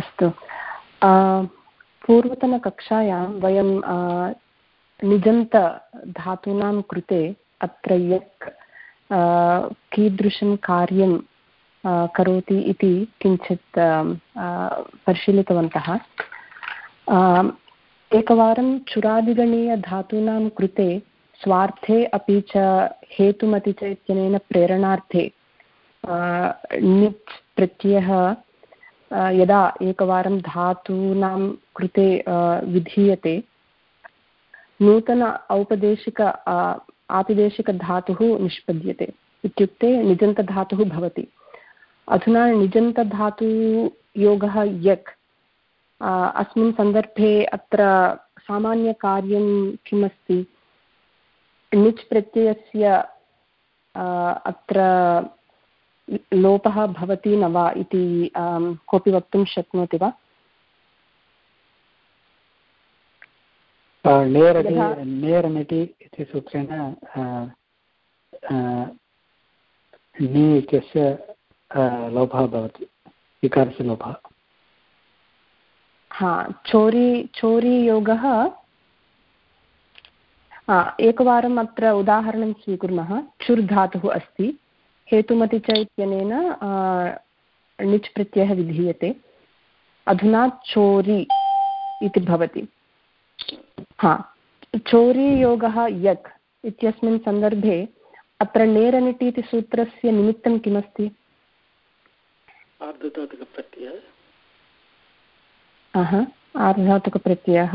अस्तु। पूर्वतनकक्षायां वयं निजन्तधातूनां कृते अत्र यक् कीदृशं कार्यं करोति इति किञ्चित् परिशीलितवन्तः। एकवारं चुरादिगणीयधातूनां कृते स्वार्थे अपि च हेतुमति च इत्यनेन प्रेरणार्थे णिच् प्रत्ययः यदा एकवारं धातूनां कृते विधीयते, नूतन औपदेशिक आतिदेशिकधातुः निष्पद्यते इत्युक्ते निजन्तधातुः भवति। अधुना निजन्तधातुयोगः यक् अस्मिन् सन्दर्भे अत्र सामान्यकार्यं किमस्ति? णिच् प्रत्ययस्य अत्र लोपः भवति न वा इति कोऽपि वक्तुं शक्नोति वा? इति सूत्रेण नि इत्यस्य लोपः भवति विकारस्य लोपः। हा चोरी चोरीयोगः एकवारम् अत्र उदाहरणं स्वीकुर्मः चुर् धातुः अस्ति। हेतुमति च इत्यनेन णिच् प्रत्ययः विधीयते। अधुना चोरी इति भवति। हा चोरीयोगः यक् इत्यस्मिन् सन्दर्भे अत्र नेरनिटि इति सूत्रस्य निमित्तं किमस्ति? आर्धातुकप्रत्ययः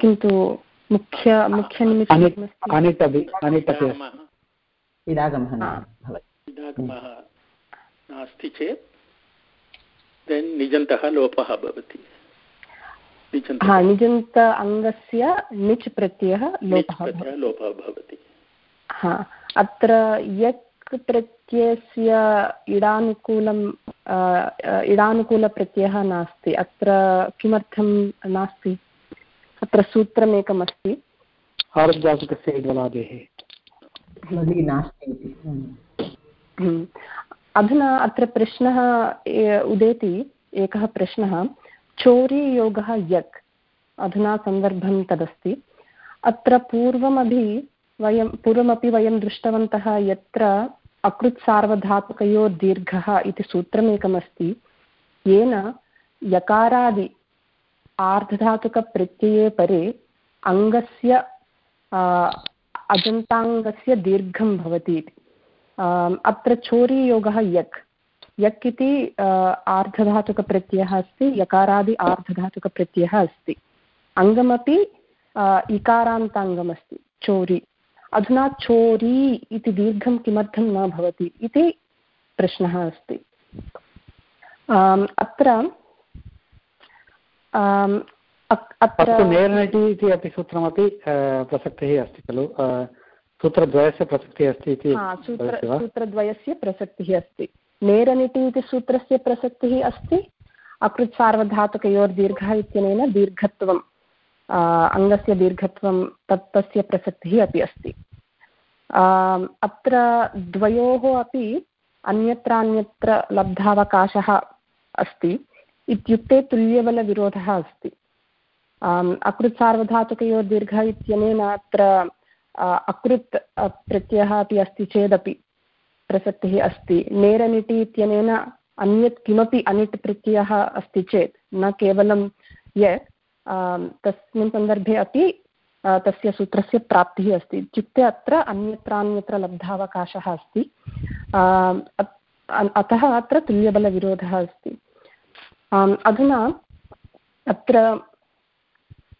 किन्तु मुख्य मुख्यनिमित्तं इडागमः इडागमः नास्ति चेत् देन् निजन्तः लोपः भवति। हा निजन्त अङ्गस्य णिच् प्रत्ययः लोपः लोपः भवति। हा अत्र यक् प्रत्ययस्य इडानुकूलं इडानुकूलप्रत्ययः नास्ति। अत्र किमर्थं नास्ति? अत्र सूत्रमेकमस्ति। आरब्धातुकस्य इडलादेः नास्ति हम्म। अधुना अत्र प्रश्नः उदेति एकः प्रश्नः। चोरीयोगः यक्, अधुना सन्दर्भं तदस्ति। अत्र पूर्वमपि वयं पूर्वमपि वयं दृष्टवन्तः यत्र अकृत्सार्वधातुकयोर्दीर्घः इति सूत्रमेकमस्ति। येन यकारादि आर्धधातुकप्रत्यये परे अङ्गस्य अजन्ताङ्गस्य दीर्घं भवति इति। अत्र चोरीयोगः यक्। यक् इति आर्धधातुकप्रत्ययः अस्ति, यकारादि आर्धधातुकप्रत्ययः अस्ति। अङ्गमपि इकारान्ताङ्गमस्ति, चोरी। अधुना चोरी इति दीर्घं किमर्थं न भवति इति प्रश्नः अस्ति। अत्र अत्र नेर्नटि इति अपि सूत्रमपि प्रसक्तिः अस्ति खलु. सूत्रद्वयस्य प्रसक्तिः अस्ति इति सूत्रद्वयस्य प्रसक्तिः अस्ति. नेरनिटि इति सूत्रस्य प्रसक्तिः अस्ति। अकृत्सार्वधातुकयोर्दीर्घः इत्यनेन दीर्घत्वम् अङ्गस्य दीर्घत्वं तत् तस्य प्रसक्तिः अपि अस्ति. अत्र द्वयोः अपि अन्यत्र अन्यत्र लब्धावकाशः अस्ति। इत्युक्ते तुल्यबलविरोधः अस्ति। अकृत् दीर्घ इत्यनेन अत्र अकृत् प्रत्ययः अपि अस्ति चेदपि प्रसक्तिः अस्ति। नेरनिटि इत्यनेन अन्यत् किमपि अनिट् प्रत्ययः अस्ति चेत्, न केवलं यत् तस्मिन् सन्दर्भे अपि तस्य सूत्रस्य प्राप्तिः अस्ति। इत्युक्ते अत्र अन्यत्र अन्यत्र लब्धावकाशः अस्ति। अतः अत्र तुल्यबलविरोधः अस्ति। अधुना अत्र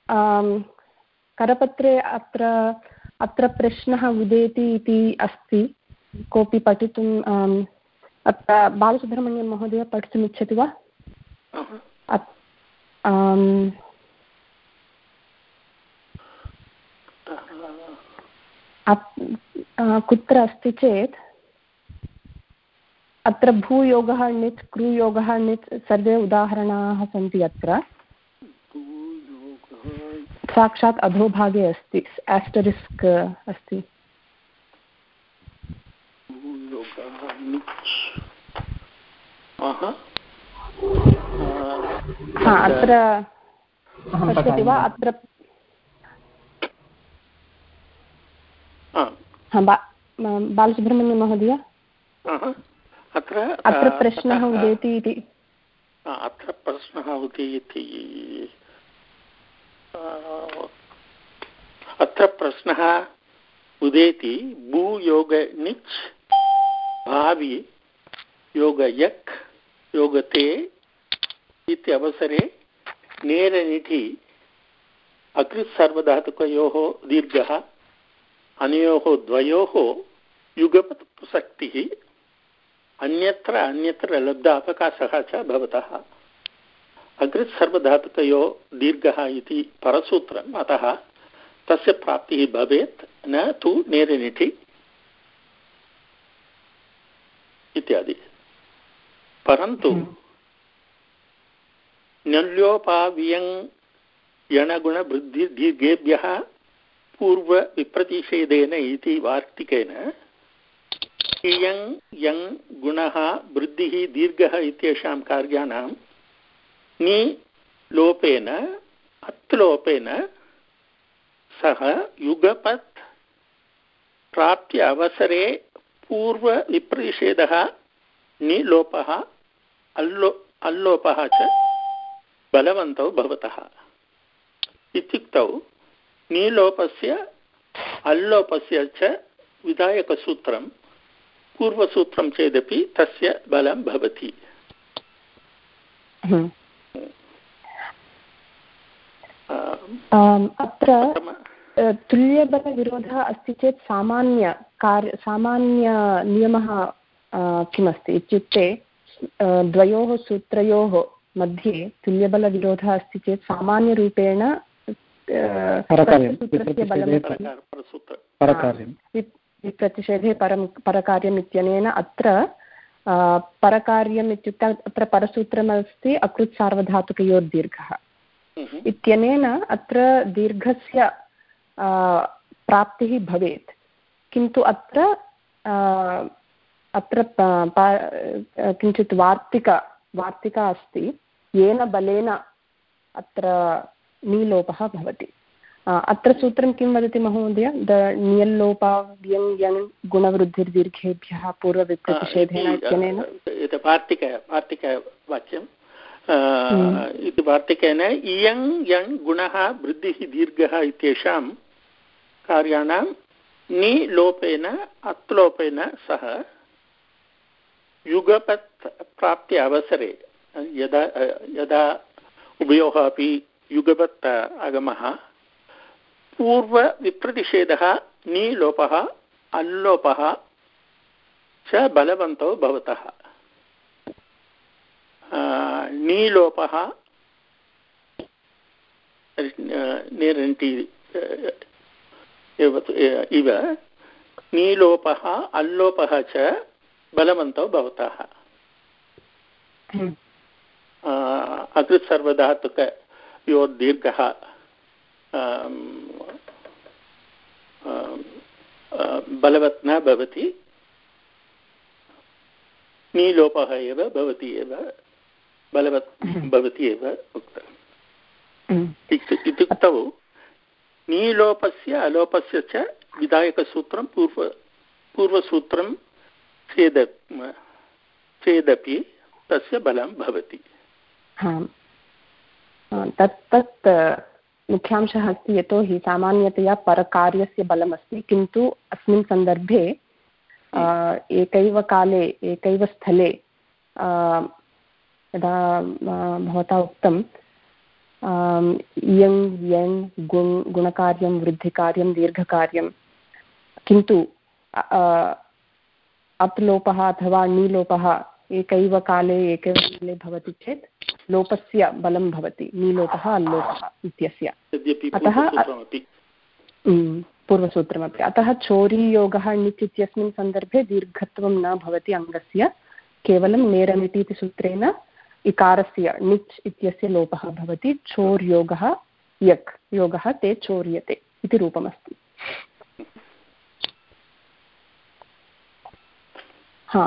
करपत्रे अत्र अत्र प्रश्नः उदेति इति अस्ति। कोऽपि पठितुम् अत्र बालसुब्रह्मण्यं महोदय पठितुमिच्छति वा? कुत्र अस्ति चेत्, अत्र भूयोगः, णित्, क्रूयोगः, णित् सर्वे उदाहरणाः सन्ति अत्र। साक्षात् अधोभागे अस्ति एस्टरिस्क् अस्ति। अत्र पश्यति वा? अत्र बालसुब्रह्मण्यं महोदय। अत्र अत्र प्रश्नः उदेति इति। अत्र प्रश्नः उदेति। अत्र प्रश्नः उदेति भूयोगनिच् भावि योगयक् योगते इत्यवसरे नेरनिधि, अकृत्सर्वधातुकयोः दीर्घः, अनयोः द्वयोः युगपत् प्रसक्तिः अन्यत्र अन्यत्र लब्धावकाशः च भवतः। अग्रित् सर्वधातुकयो दीर्घः इति परसूत्रम्। अतः तस्य प्राप्तिः भवेत् न तु नेरनिठि इत्यादि। परन्तु न्यल्योपावियङ् यणगुणवृद्धिदीर्घेभ्यः पूर्वविप्रतिषेधेन इति वार्तिकेन इयङ् यङ् गुणः वृद्धिः दीर्घः इत्येषां कार्याणां नि लोपेन अत्लोपेन सः युगपत् प्राप्य अवसरे पूर्वविप्रतिषेधः निलोपः, अल्लो, अल्लोपः च बलवन्तौ भवतः। इत्युक्तौ नीलोपस्य, अल्लोपस्य च विधायकसूत्रं, पूर्वसूत्रं चेदपि तस्य बलं भवति। अत्र तुल्यबलविरोधः अस्ति चेत् सामान्य कार्य सामान्यनियमः किमस्ति इत्युक्ते द्वयोः सूत्रयोः मध्ये तुल्यबलविरोधः अस्ति चेत् सामान्यरूपेण विप्रतिषेधे परं परकार्यम् इत्यनेन अत्र परकार्यम् इत्युक्ते अत्र परसूत्रमस्ति अकृत् सार्वधातुकयोर्दीर्घः। हम्म। इत्यनेन अत्र दीर्घस्य प्राप्तिः भवेत्। किन्तु अत्र अत्र किञ्चित् वार्तिक वार्तिका अस्ति। येन बलेन अत्र नीलोपः भवति। अत्र सूत्रं किं वदति महोदय? द नियल्लोपा व्यङ् यङ् गुणवृद्धिर्दीर्घेभ्यः पूर्वविप्रतिषेधेन इत्यनेन? वार्तिक वार्तिकवाक्यं। इति वार्तिकेन इयङ् यङ् गुणः वृद्धिः दीर्घः इत्येषां कार्याणां निलोपेन अत्लोपेन सह युगपत् प्राप्ति अवसरे यदा यदा उभयोः अपि युगपत् आगमः पूर्वविप्रतिषेधः नीलोपः अल्लोपः च बलवन्तौ भवतः नीलोपः निरन्ति इव नीलोपः अल्लोपः च बलवन्तौ भवतः। हम्म। अकृत्सर्वधातुकयोर्दीर्घः बलवत् न भवति। नीलोपः एव भवति एव। बलवत् हम्म। भवति एव उक्तम् हम्म। इत्युक्तौ नीलोपस्य अलोपस्य च विधायकसूत्रं पूर्व पूर्वसूत्रं चेद चेदपि तस्य बलं भवति तत् तत् मुख्यांशः अस्ति यतोहि सामान्यतया परकार्यस्य बलमस्ति किन्तु अस्मिन् सन्दर्भे एकैव काले एकैव स्थले यदा भवता उक्तं इयङ् यङ् गुण् गुणकार्यं वृद्धिकार्यं दीर्घकार्यं किन्तु अप् लोपः अथवा णीलोपः एकैव काले एकैव काले भवति चेत् लोपस्य बलं भवति नीलोपः अल्लोपः इत्यस्य। अतः पूर्वसूत्रमपि। अतः चोरीयोगः णिच् इत्यस्मिन् सन्दर्भे दीर्घत्वं न भवति अङ्गस्य केवलं नेरमिति इति सूत्रेण इकारस्य णिच् इत्यस्य लोपः भवति चोर्योगः यक् योगः ते चोर्यते इति रूपमस्ति। हा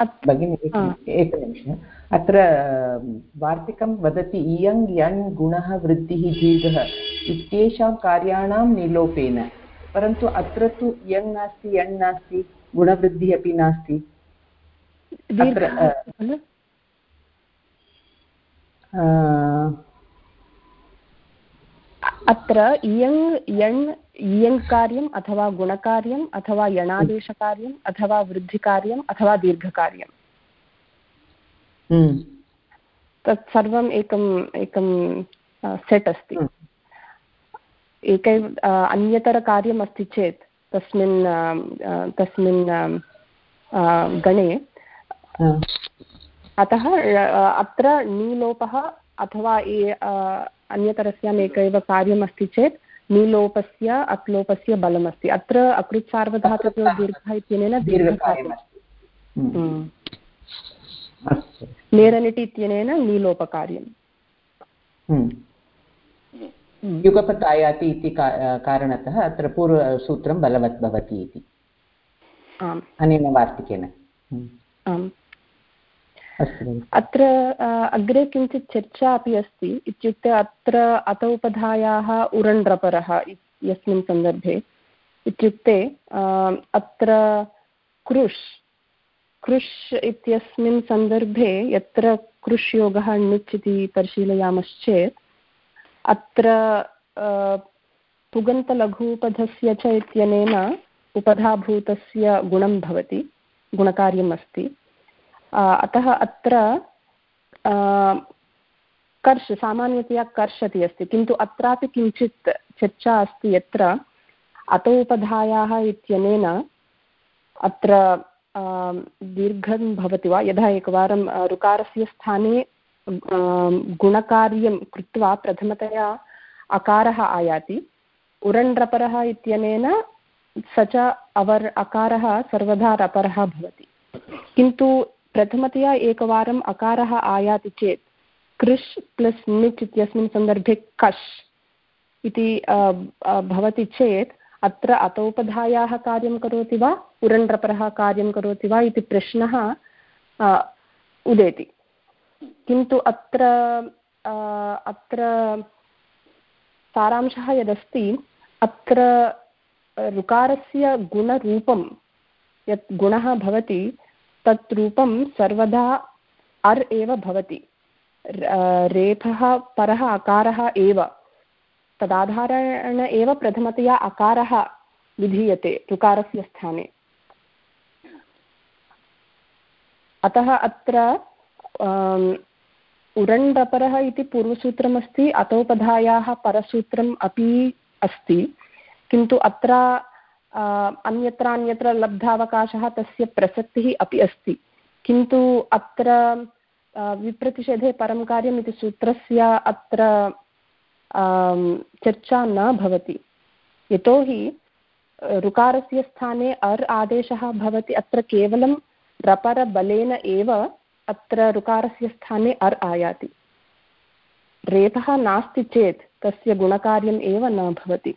एकनिमिषम् अत्र वार्तिकं वदति इयङ् यण् गुणः वृद्धिः दीर्घः इत्येषां कार्याणां निलोपेन। परन्तु अत्र तु यङ् नास्ति यण् नास्ति गुणवृद्धिः अपि नास्ति। अत्र इयङ् यण् इयङ्कार्यम् अथवा गुणकार्यम् अथवा यणादेशकार्यम् अथवा वृद्धिकार्यम् अथवा दीर्घकार्यम् हम्म। तत् सर्वम् एकम् एकं सेट् अस्ति हम्म। एकै अन्यतरकार्यम् अस्ति चेत् तस्मिन् तस्मिन् गणे अतः अत्र नीलोपः अथवा अन्यतरस्याम् एक एव कार्यमस्ति चेत् नीलोपस्य अक्लोपस्य बलमस्ति। अत्र अकृत् सार्वधातुको दीर्घः इत्यनेन दीर्घकार्यमस्ति। हम्म। नेरनिटि इत्यनेन नीलोपकार्यम्। हम्म। हम्म। युगपत् आयाति इति कारणतः अत्र पूर्वसूत्रं बलवत् भवति इति। आम्। अनेन वार्तिकेन। आम्। अत्र अग्रे किञ्चित् चर्चा अपि अस्ति, इत्युक्ते अत्र अतौपधायाः उरण्ड्रपरः यस्मिन् सन्दर्भे, इत्युक्ते अत्र कृष् कृष् इत्यस्मिन् सन्दर्भे यत्र कृष् योगः णिच् परिशीलयामश्चेत्, अत्र पुगन्तलघूपधस्य च इत्यनेन उपधाभूतस्य गुणं भवति गुणकार्यम् अस्ति अतः अत्र कर्ष, सामान्यतया कर्ष इति अस्ति, किन्तु अत्रापि किञ्चित् चर्चा अस्ति यत्र, अतोपधायाः इत्यनेन अत्र दीर्घं भवति वा? यदा एकवारं ऋकारस्य स्थाने गुणकार्यं कृत्वा प्रथमतया अकारः आयाति। उरण्ड्रपरः इत्यनेन स च अवर्, अकारः सर्वदा रपरः भवति। किन्तु प्रथमतया एकवारम् अकारः आयाति चेत्, कृष् प्लस् निच् इत्यस्मिन् सन्दर्भे कष् इति भवति चेत्, अत्र अतोपधायाः कार्यं करोति वा उरण्ड्रपरः कार्यं करोति वा इति प्रश्नः उदेति। किन्तु अत्र अत्र सारांशः यदस्ति, अत्र ऋकारस्य गुणरूपं, यत् गुणः भवति तत् रूपं सर्वदा अर् एव भवति रेफः परः अकारः एव तदाधारेण एव प्रथमतया अकारः विधीयते ऋकारस्य स्थाने अतः अत्र उरण्डपरः इति पूर्वसूत्रमस्ति अतोपधायाः परसूत्रम् अपि अस्ति किन्तु अत्र अन्यत्र अन्यत्र लब्धावकाशः तस्य प्रसक्तिः अपि अस्ति। किन्तु अत्र विप्रतिषेधे परं कार्यम् इति सूत्रस्य अत्र चर्चा न भवति। यतोहि, ऋकारस्य स्थाने अर् आदेशः भवति, अत्र केवलं रपरबलेन एव अत्र ऋकारस्य स्थाने अर् आयाति। रेफः नास्ति चेत् तस्य गुणकार्यम् एव न भवति।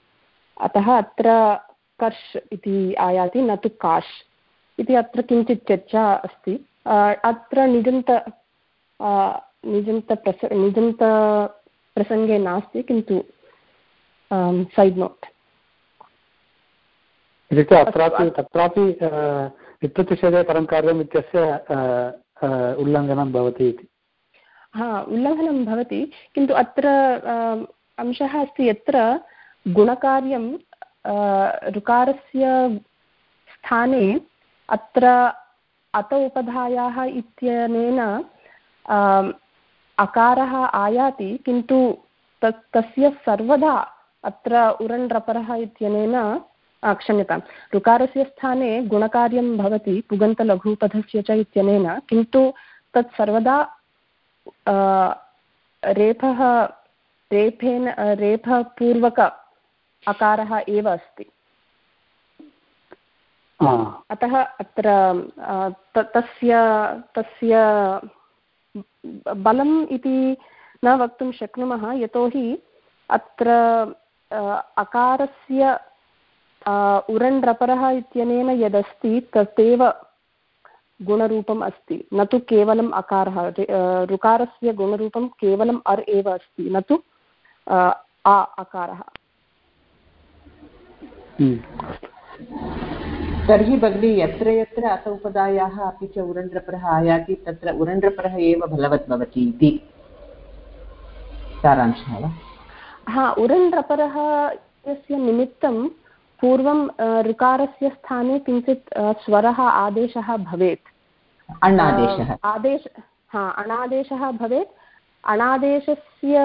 अतः अत्र कर्ष् इति आयाति न तु काश् इति अत्र किञ्चित् चर्चा अस्ति। अत्र निजन्त निजन्तप्रस निजन्तप्रसङ्गे नास्ति किन्तु सैड् नोट् इत्युक्ते अत्रापि तत्रापि विप्रतिषेधे परं कार्यम् इत्यस्य उल्लङ्घनं भवति इति। हा उल्लङ्घनं भवति किन्तु अत्र अंशः अस्ति यत्र गुणकार्यं ऋकारस्य स्थाने अत्र अत उपधायाः इत्यनेन अकारः आयाति, किन्तु तत् तस्य सर्वदा अत्र उरण्ड्रपरः इत्यनेन क्षम्यतां ऋकारस्य स्थाने गुणकार्यं भवति, पुगन्तलघुपथस्य च इत्यनेन, किन्तु तत् सर्वदा रेफः, रेफेन, रेफपूर्वक अकारः एव अस्ति। अतः अत्र तस्य तस्य बलम् इति न वक्तुं शक्नुमः यतोहि अत्र अकारस्य उरण्ड्रपरः इत्यनेन यदस्ति तदेव गुणरूपम् अस्ति। न तु केवलम् अकारः ऋकारस्य गुणरूपं केवलम् अर् एव अस्ति। न तु आ अकारः। तर्हि भगिनी यत्र यत्र अत उपदायाः अपि च उरण्ड्रपरः आयाति तत्र उरण्ड्रपरः एव बलवत् भवति इति। सारांशः वा? हा उरण्ड्रपरः इत्यस्य निमित्तं पूर्वं ऋकारस्य स्थाने किञ्चित् स्वरः आदेशः भवेत्। अणादेशः आदेश हा अणादेशः भवेत्। अणादेशस्य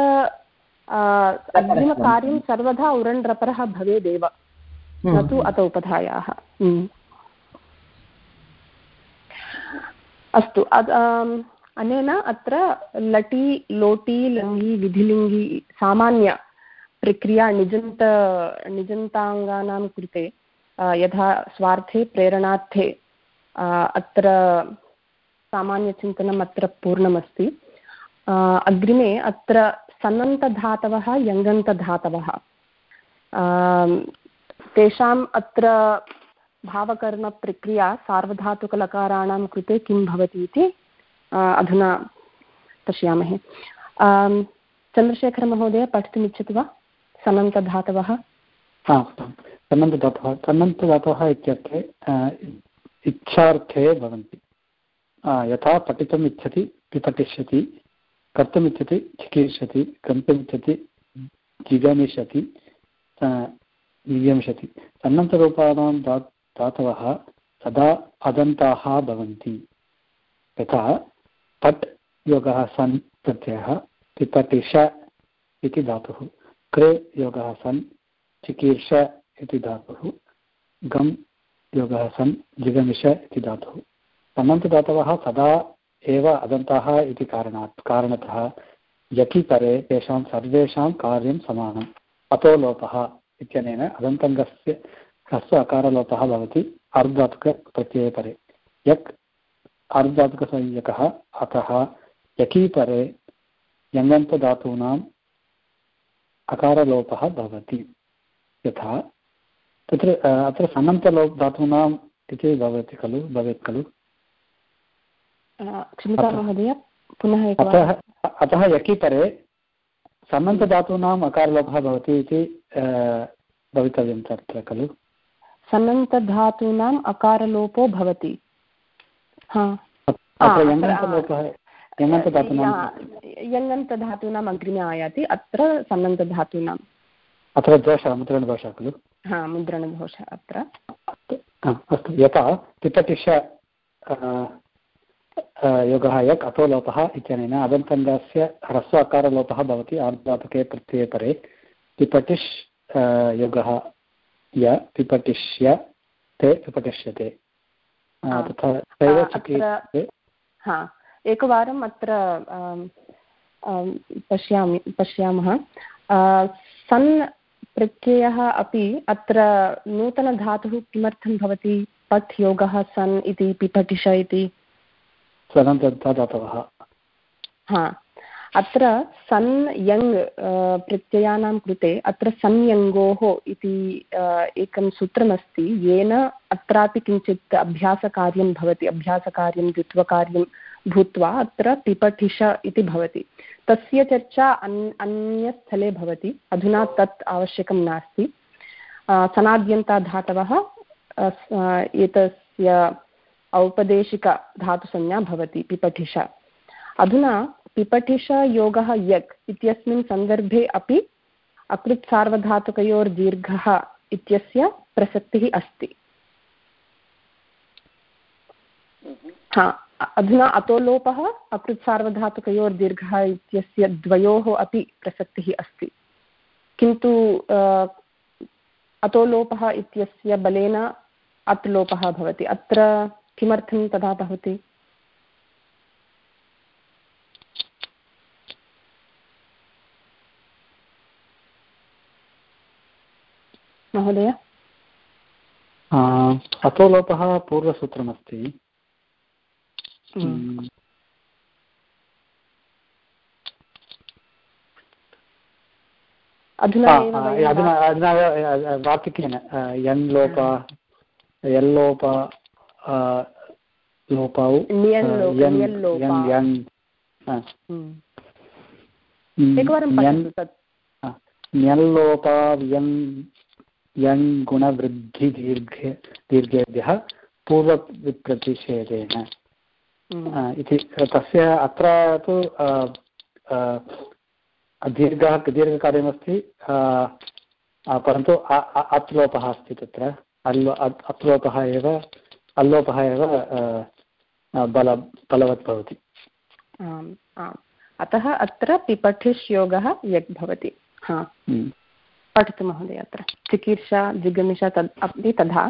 अग्रिमकार्यं सर्वदा उरण्ड्रपरः भवेदेव। न तु अत उपधायाः। अस्तु अनेन अत्र लटि लोटि लङ्गि विधिलिङ्गि सामान्य प्रक्रिया निजन्त निजन्ताङ्गानां कृते यथा स्वार्थे प्रेरणार्थे अत्र सामान्यचिन्तनम् अत्र पूर्णमस्ति। अग्रिमे अत्र सन्नन्तधातवः यङन्तधातवः तेषाम् अत्र भावकर्मप्रक्रिया सार्वधातुकलकाराणां कृते किं भवति इति अधुना पश्यामहे. चन्द्रशेखरमहोदय, पठितुमिच्छति वा? सनन्तधातवः सन्नन्तधातवः सन्नन्तधातवः इत्यर्थे इच्छार्थे भवन्ति. यथा पठितुम् इच्छति पिपठिष्यति, कर्तुमिच्छति, चिकीर्षति, गन्तुमिच्छति, जिगमिष्यति नियंशति सन्नन्तरूपाणां धा धातवः सदा अदन्ताः भवन्ति। यथा, पट् योगः सन् प्रत्ययः पिपटिष इति धातुः। कृ योगः सन् चिकीर्ष इति धातुः। गम् योगः सन् जिगमिष इति धातुः। सन्नन्तधातवः सदा एव अदन्ताः इति कारणात्, कारणतः यकि तेषां सर्वेषां कार्यं समानम्। अतो लोपः इत्यनेन अदन्तङ्गस्य ह्रस्व अकारलोपः भवति अर्धातुकप्रत्यये परे यक् अर्धातुकसंज्ञकः अतः यकीपरे यङन्तधातूनाम् अकारलोपः भवति। यथा तत्र अत्र सन्नन्तलो धातूनाम् इति भवति खलु भवेत् खलु? अतः अतः यकीपरे सन्नन्तधातूनाम् अकारलोपः भवति इति भवितव्यं तत्र खलु? सन्नन्तधातूनाम् अकारलोपो भवति। यङन्तधातूनाम् अग्रिमे आयाति अत्र सन्नन्तधातूनाम् अत्र दोषः मुद्रणदोषः खलु? हा मुद्रणदोषः अत्र। अस्तु यथा तिपटिष योगः यक् अतो लोपः इत्यनेन अदन्तङ्गस्य ह्रस्व अकारलोपः भवति आर्धातुके प्रत्यये परे। पिपटिष् योगः य पिपटिष्य ते पिपटिष्यते तथा हा एकवारम् अत्र पश्यामि पश्यामः। सन् प्रत्ययः अपि अत्र नूतनधातुः किमर्थं भवति? पठ् योगः सन् इति पिपटिष इति। हा। अत्र सन् यङ् प्रत्ययानां कृते अत्र संयङ्गोः इति एकं सूत्रमस्ति। येन अत्रापि किञ्चित् अभ्यासकार्यं भवति, अभ्यासकार्यं द्वित्वकार्यं भूत्वा अत्र पिपठिष इति भवति। तस्य चर्चा अन्, अन्यस्थले भवति, अधुना तत् आवश्यकं नास्ति। सनाद्यन्ताधातवः एतस्य औपदेशिकधातुसंज्ञा भवति, पिपठिष। अधुना पिपठिष योगः यक् इत्यस्मिन् सन्दर्भे अपि अकृत्सार्वधातुकयोर्दीर्घः इत्यस्य प्रसक्तिः अस्ति। हा, अधुना अतोलोपः अकृत्सार्वधातुकयोर्दीर्घः इत्यस्य द्वयोः अपि प्रसक्तिः अस्ति। किन्तु अतोलोपः इत्यस्य बलेन अत् लोपः भवति। अत्र किमर्थं तथा भवति? महोदय? अतो लोपः पूर्वसूत्रमस्ति। अधुना वार्तिकेन यन् लोप यल्लोप लोपौ ण्यल्लोपाव्यन् यङ् गुणवृद्धिदीर्घ दीर्घेभ्यः पूर्वप्रतिषेधेन इति तस्य अत्र तु दीर्घः दीर्घकार्यमस्ति परन्तु अत् लोपः अस्ति तत्र। अल् अत् लोपः एव अल्लोपः एव बल बलवत् भवति। अतः अत्र पिपठिष् योगः भवति हा। हम्म। पठतु महोदय अत्र। चिकीर्षा जिगमिषा तद् अपि तथा।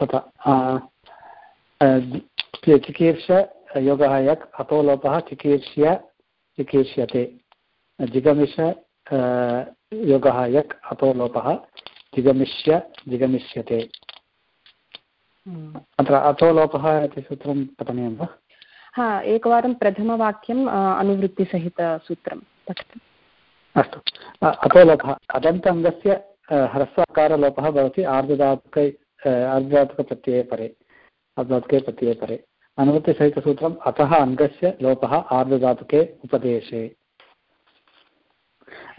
तथा। चिकीर्ष योगः यक् अतो लोपः चिकीर्ष्य चिकीर्ष्यते। जिगमिष योगः यक् अतो लोपः जिगमिष्य जिगमिष्यते। अत्र अतो लोपः इति सूत्रं पठनीयं वा? हा एकवारं प्रथमवाक्यम् अनुवृत्तिसहितसूत्रं पठतु। अस्तु। अतो लोपः अदन्त अङ्गस्य ह्रस्वकारलोपः भवति आर्धधातुकै आर्धधातुकप्रत्यये परे। आर्धधातुके प्रत्यये परे। अनुवृत्तिसहितसूत्रम् अतः अङ्गस्य लोपः आर्धधातुके उपदेशे।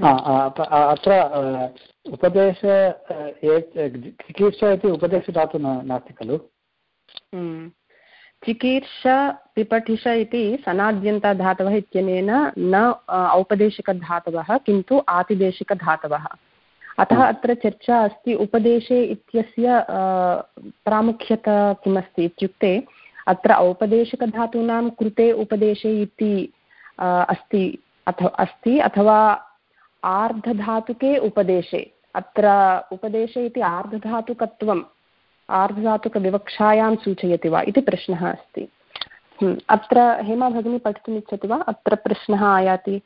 अत्र उपदेश चिकीर्षा इति उपदेशधातु नास्ति खलु? हम्म। चिकीर्ष पिपठिष इति सनाद्यन्तधातवः इत्यनेन न औपदेशिकधातवः किन्तु आतिदेशिकधातवः। अतः अत्र चर्चा अस्ति उपदेशे इत्यस्य प्रामुख्यता किमस्ति इत्युक्ते अत्र औपदेशिकधातूनां कृते उपदेशे इति अस्ति अथ अस्ति अथवा आर्धधातुके उपदेशे। अत्र उपदेशे इति आर्धधातुकत्वम् आर्धधातुकविवक्षायां सूचयति वा इति प्रश्नः अस्ति। हम्म, अत्र हेमा भगिनी पठितुम् इच्छति वा? अत्र प्रश्नः आयाति।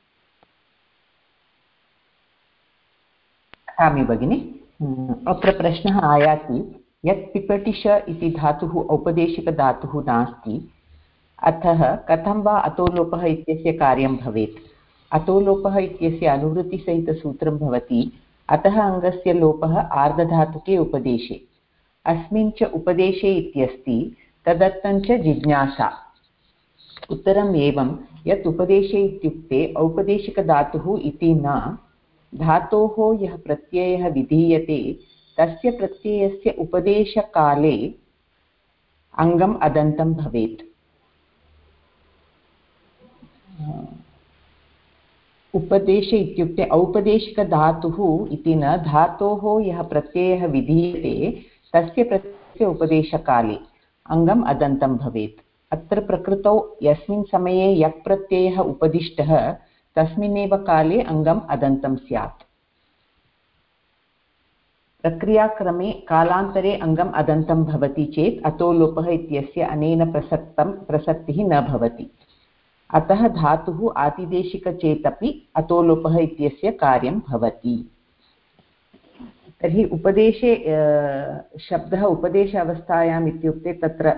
पठामि भगिनि। हम्म, अत्र प्रश्नः आयाति यत् पिपटिष इति धातुः औपदेशिकधातुः नास्ति। अतः कथं वा अतोलोपः इत्यस्य कार्यं भवेत्? अतोलोपः इत्यस्य अनुवृत्तिसहितसूत्रं भवति। अतः अङ्गस्य लोपः आर्धधातुके उपदेशे। अस्मिन् च उपदेशे इत्यस्ति, तदर्थं च जिज्ञासा। उत्तरम् एवं, यत् उपदेशे इत्युक्ते औपदेशिकधातुः इति न, धातोः यः प्रत्ययः विधीयते, तस्य प्रत्ययस्य उपदेशकाले अङ्गम् अदन्तं भवेत्। उपदेशे इत्युक्ते औपदेशिकधातुः इति न, धातोः यः प्रत्ययः विधीयते तस्य प्रत्ययस्य उपदेशकाले। अङ्गम् अदन्तं भवेत्। अत्र प्रकृतौ यस्मिन् समये यक् प्रत्ययः उपदिष्टः, तस्मिन्नेव काले अङ्गम् अदन्तं स्यात्। प्रक्रियाक्रमे कालान्तरे अङ्गम् अदन्तं भवति चेत् अतो लोपः इत्यस्य अनेन प्रसक्तं, प्रसक्तिः न भवति। अतः धातुः आतिदेशिक चेत् अपि अतो लोपः इत्यस्य कार्यं भवति। तर्हि उपदेशे शब्दः उपदेश अवस्थायाम् इत्युक्ते तत्र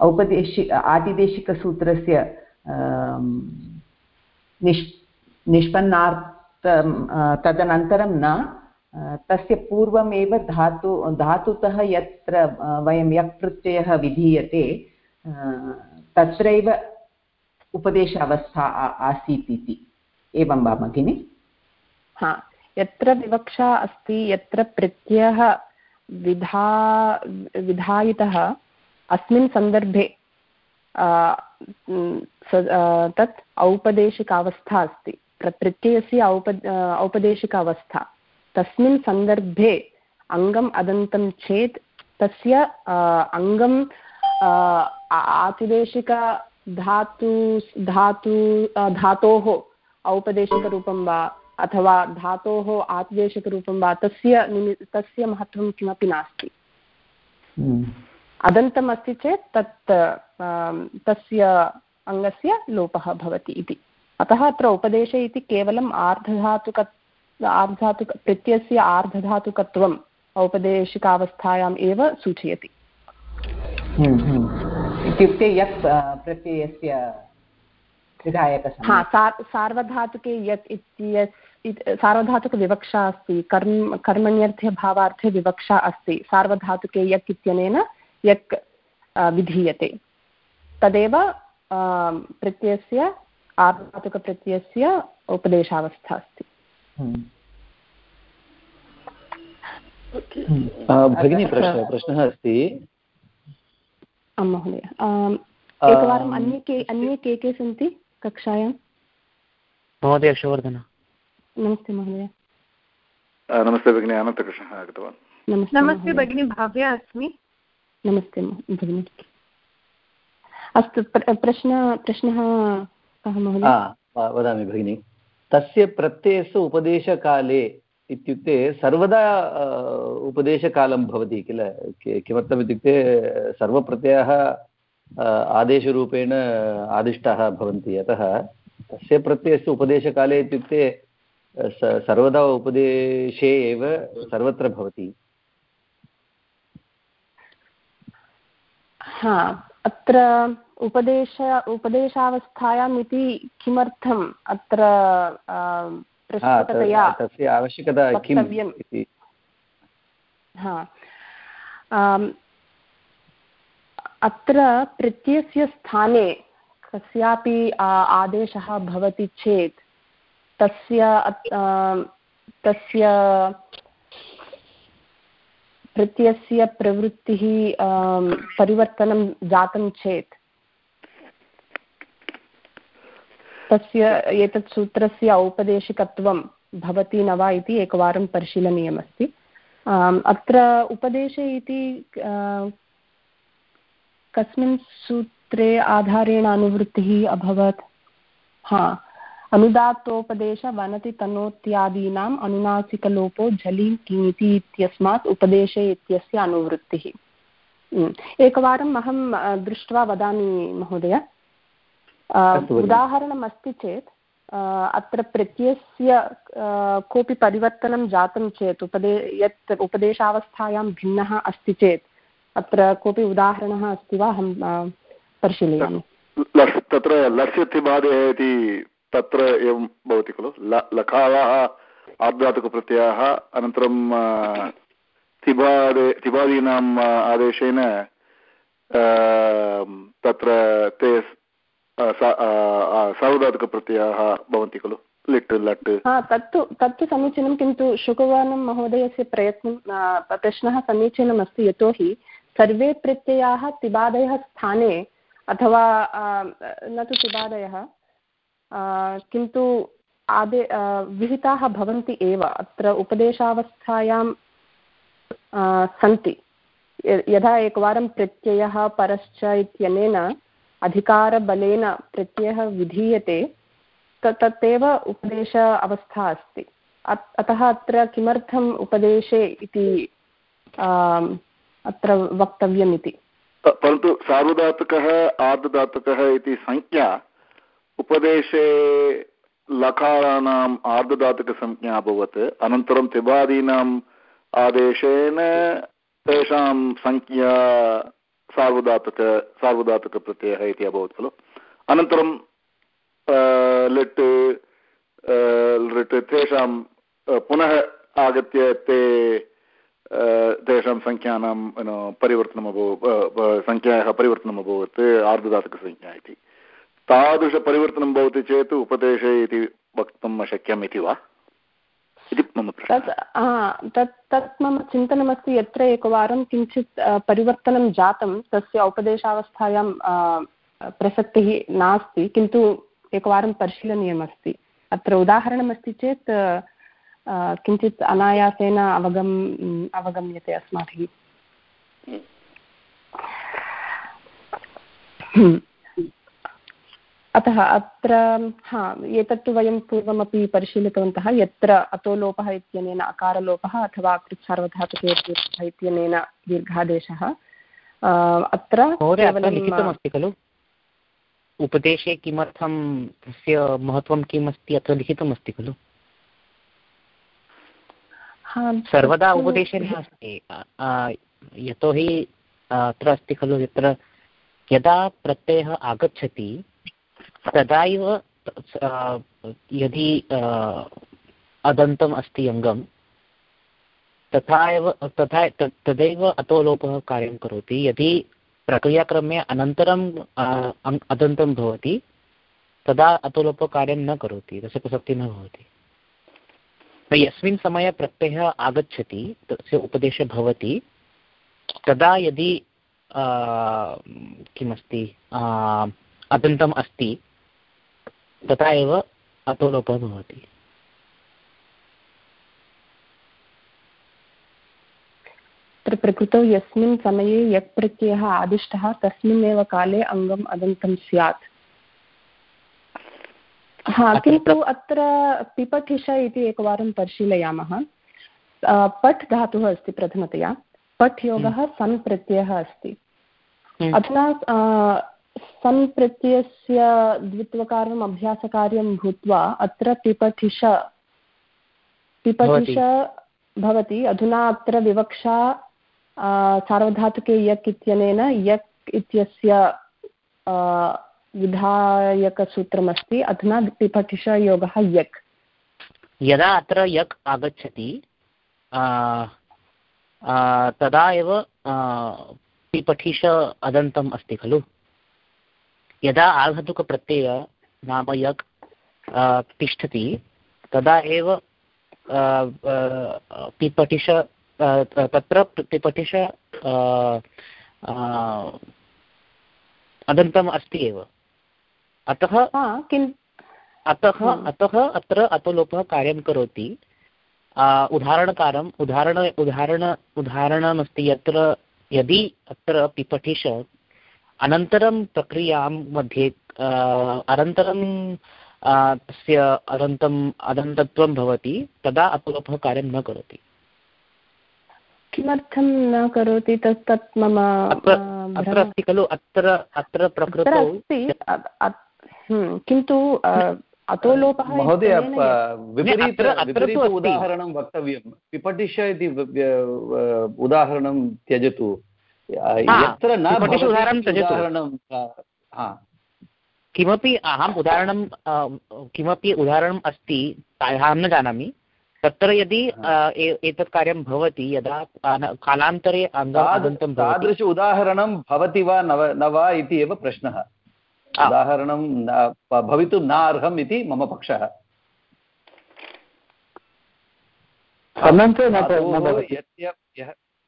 औपदेशि, आतिदेशिकसूत्रस्य निष्, निष्पन्नार्थं तदनन्तरं न तस्य पूर्वमेव धातु, धातुतः यत्र वयं यक् प्रत्ययः विधीयते तत्रैव उपदेश अवस्था आसीत् इति। एवं वा, भगिनि? हा। यत्र विवक्षा अस्ति, यत्र प्रत्ययः विधा, विधायितः, अस्मिन् सन्दर्भे तत् औपदेशिकावस्था अस्ति। प्रत्ययस्य औप औपदेशिकावस्था। तस्मिन् सन्दर्भे अङ्गम् अदन्तं चेत् तस्य अङ्गं आतिदेशिकधातु धातु धातोः औपदेशिकरूपं वा अथवा धातोः आतिदेशिकरूपं वा तस्य निमि तस्य महत्त्वं किमपि नास्ति हम्म। अदन्तम् अस्ति चेत् तत् तस्य अङ्गस्य लोपः भवति इति अतः अत्र उपदेशे इति केवलम् आर्धधातुक आर्धधातुक प्रत्ययस्य आर्धधातुकत्वम् औपदेशिकावस्थायाम् एव सूचयति हम्म, हम्म। इत्युक्ते यत् प्रत्ययस्य हा सार्वधातुके यत् इत्यस् सार्वधातुकविवक्षा अस्ति कर्म कर्मण्यर्थे भावार्थे विवक्षा अस्ति सार्वधातुके यक् इत्यनेन यक् विधीयते। तदेव प्रत्ययस्य आर्धातुकप्रत्ययस्य उपदेशावस्था अस्ति। हम्म। भगिनी प्रश्नः अस्ति। आं महोदय। एकवारम् अन्ये के अन्ये के के सन्ति कक्षायां? महोदय हर्षवर्धन नमस्ते महोदय। नमस्ते भगिनी अनन्तकृष्णः आगतवान्। नमस्ते भगिनी भाव्या अस्मि। नमस्ते भगिनि। अस्तु प्रश्न प्रश्नः कः महोदय? वदामि भगिनि। तस्य प्रत्ययस्य उपदेशकाले इत्युक्ते सर्वदा उपदेशकालं भवति किल किमर्थम् इत्युक्ते सर्वप्रत्ययः आदेशरूपेण आदिष्टाः भवन्ति। अतः तस्य प्रत्ययस्य उपदेशकाले इत्युक्ते सर्वदा उपदेशे एव सर्वत्र भवति। हा अत्र उपदेश उपदेशावस्थायाम् इति किमर्थम् अत्र तस्य आवश्यकता किम् इति। हा अत्र प्रत्ययस्य स्थाने कस्यापि आदेशः भवति चेत् तस्य तस्य प्रत्ययस्य प्रवृत्तिः परिवर्तनं जातं चेत्। तस्य एतत् सूत्रस्य औपदेशिकत्वं भवति न वा इति एकवारं परिशीलनीयमस्ति। अत्र उपदेशे इति कस्मिन् सूत्रे आधारेण अनुवृत्तिः अभवत्? हा। अनुदात्तोपदेश वनति तनोत्यादीनाम् अनुनासिकलोपो झलिं किङिति इत्यस्मात् उपदेशे इत्यस्य अनुवृत्तिः। एकवारम् अहं दृष्ट्वा वदामि महोदय। उदाहरणम् अस्ति चेत् अत्र प्रत्ययस्य कोऽपि परिवर्तनं जातं चेत् उपदे यत् उपदेशावस्थायां भिन्नः अस्ति चेत् अत्र कोऽपि उदाहरणः अस्ति वा? अहं परिशीलयामि। तत्र लस्य तिबादयः इति तत्र एवं भवति खलु? ल लकाराः आर्धातुकप्रत्ययाः अनन्तरं तिबादे तिबादीनाम् आदेशेन तत्र ते सार्वधातुकप्रत्ययाः भवन्ति खलु? लिट्, लट्। तत्तु तत्तु समीचीनं, किन्तु शुकवर्णं महोदयस्य प्रयत्नं प्रश्नः समीचीनमस्ति यतोहि, सर्वे प्रत्ययाः तिबादयः स्थाने, अथवा न तु तिबादयः किन्तु आदे विहिताः भवन्ति एव, अत्र उपदेशावस्थायां सन्ति। यदा एकवारं प्रत्ययः, परश्च इत्यनेन, अधिकारबलेन प्रत्ययः विधीयते तत्तेव उपदेश अवस्था अस्ति। अतः अत्र किमर्थम् उपदेशे इति अत्र वक्तव्यम् इति? परन्तु सार्वधातुकः आर्धधातुकः इति संज्ञा उपदेशे लकाराणाम् आर्धधातुकसंज्ञा अभवत्। अनन्तरं त्रिबादीनाम् आदेशेन तेषां संज्ञा सार्वधातुक सार्वधातुकप्रत्ययः इति अभवत् खलु। अनन्तरं लिट् लिट् तेषां पुनः आगत्य ते तेषां सङ्ख्यानां परिवर्तनम् अभवत् सङ्ख्यायाः परिवर्तनम् अभवत् आर्धधातुकसंज्ञा इति। तादृशपरिवर्तनं भवति चेत् उपदेशे इति वक्तुं शक्यम् इति वा? इति मम तत् तत् मम चिन्तनमस्ति यत्र एकवारं किञ्चित् परिवर्तनं जातं तस्य उपदेशावस्थायां प्रसक्तिः नास्ति किन्तु एकवारं परिशीलनीयमस्ति। अत्र उदाहरणमस्ति चेत् किञ्चित् अनायासेन अवगम् अवगम्यते अस्माभिः। अतः अत्र हा एतत्तु वयं पूर्वमपि परिशीलितवन्तः यत्र अतोलोपः इत्यनेन अकारलोपः अथवा कृत्सार्वधातुके इत्यनेन दीर्घादेशः। अत्र लिखितमस्ति खलु? उपदेशे किमर्थं तस्य महत्त्वं किम् अस्ति अत्र लिखितमस्ति खलु? सर्वदा उपदेशे नास्ति। यतोहि अत्र अस्ति खलु यत्र यदा प्रत्ययः आगच्छति तदा एव यदि अदन्तम् अस्ति अङ्गं तथा एव, तथा तदैव अतोलोपः कार्यं करोति। यदि प्रक्रियाक्रमे अनन्तरम् अदन्तं भवति, तदा अतोलोपकार्यं न करोति तस्य प्रसक्तिः न भवति। यस्मिन् समये प्रत्ययः आगच्छति, तस्य उपदेशः भवति, तदा यदि किमस्ति अदन्तम् अस्ति तथा एव अतोलोपः भवति तत्र प्रकृतौ यस्मिन् समये यक् प्रत्ययः आदिष्टः तस्मिन्नेव काले अङ्गम् अदन्तं स्यात्। हा किन्तु अत्र पिपठिष इति एकवारं परिशीलयामः। पठ् धातुः अस्ति प्रथमतया। पठ् योगः हम्म। सन् प्रत्ययः अस्ति। हम्म। अधुना सन् प्रत्ययस्य द्वित्वकारम् अभ्यासकार्यं भूत्वा अत्र पिपठिष पिपठिष भवति। अधुना अत्र विवक्षा सार्वधातुके यक् इत्यनेन यक् इत्यस्य विधायकसूत्रमस्ति। अधुना पिपठिषयोगः यक्। यदा अत्र यक् आगच्छति तदा एव पिपठिष अदन्तम् अस्ति खलु? यदा आर्धतुकप्रत्यय नाम यक् तिष्ठति तदा एव पिपठिष तत्र पिपठिष अदन्तम् अस्ति एव। अतः किम् अतः अतः अत्र अतोलोपः कार्यं करोति। उदाहरणकारम् उदाहरण उदाहरण उदाहरणमस्ति यत्र यदि अत्र पिपठिष अनन्तरं प्रक्रियाँ मध्ये अनन्तरं तस्य अदन्तम् अदन्तत्वं भवति तदा कार्यं न करोति। किमर्थं न करोति? तत् तत् मम अत्र अस्ति खलु अत्र अत्र प्रकृतौ किन्तु अतोलोपः महोदय विपरीत विपरीत उदाहरणं वक्तव्यं। पिपटिष इति उदाहरणं त्यजतु। यत्र न उदाहरणं किमपि अहम् उदाहरणं किमपि उदाहरणम् अस्ति अहं न जानामि। तत्र यदि एतत् कार्यं भवति यदा कालान्तरे तादृश उदाहरणं भवति वा न वा इति एव प्रश्नः। उदाहरणं भवितुं न अर्हम् इति मम पक्षः।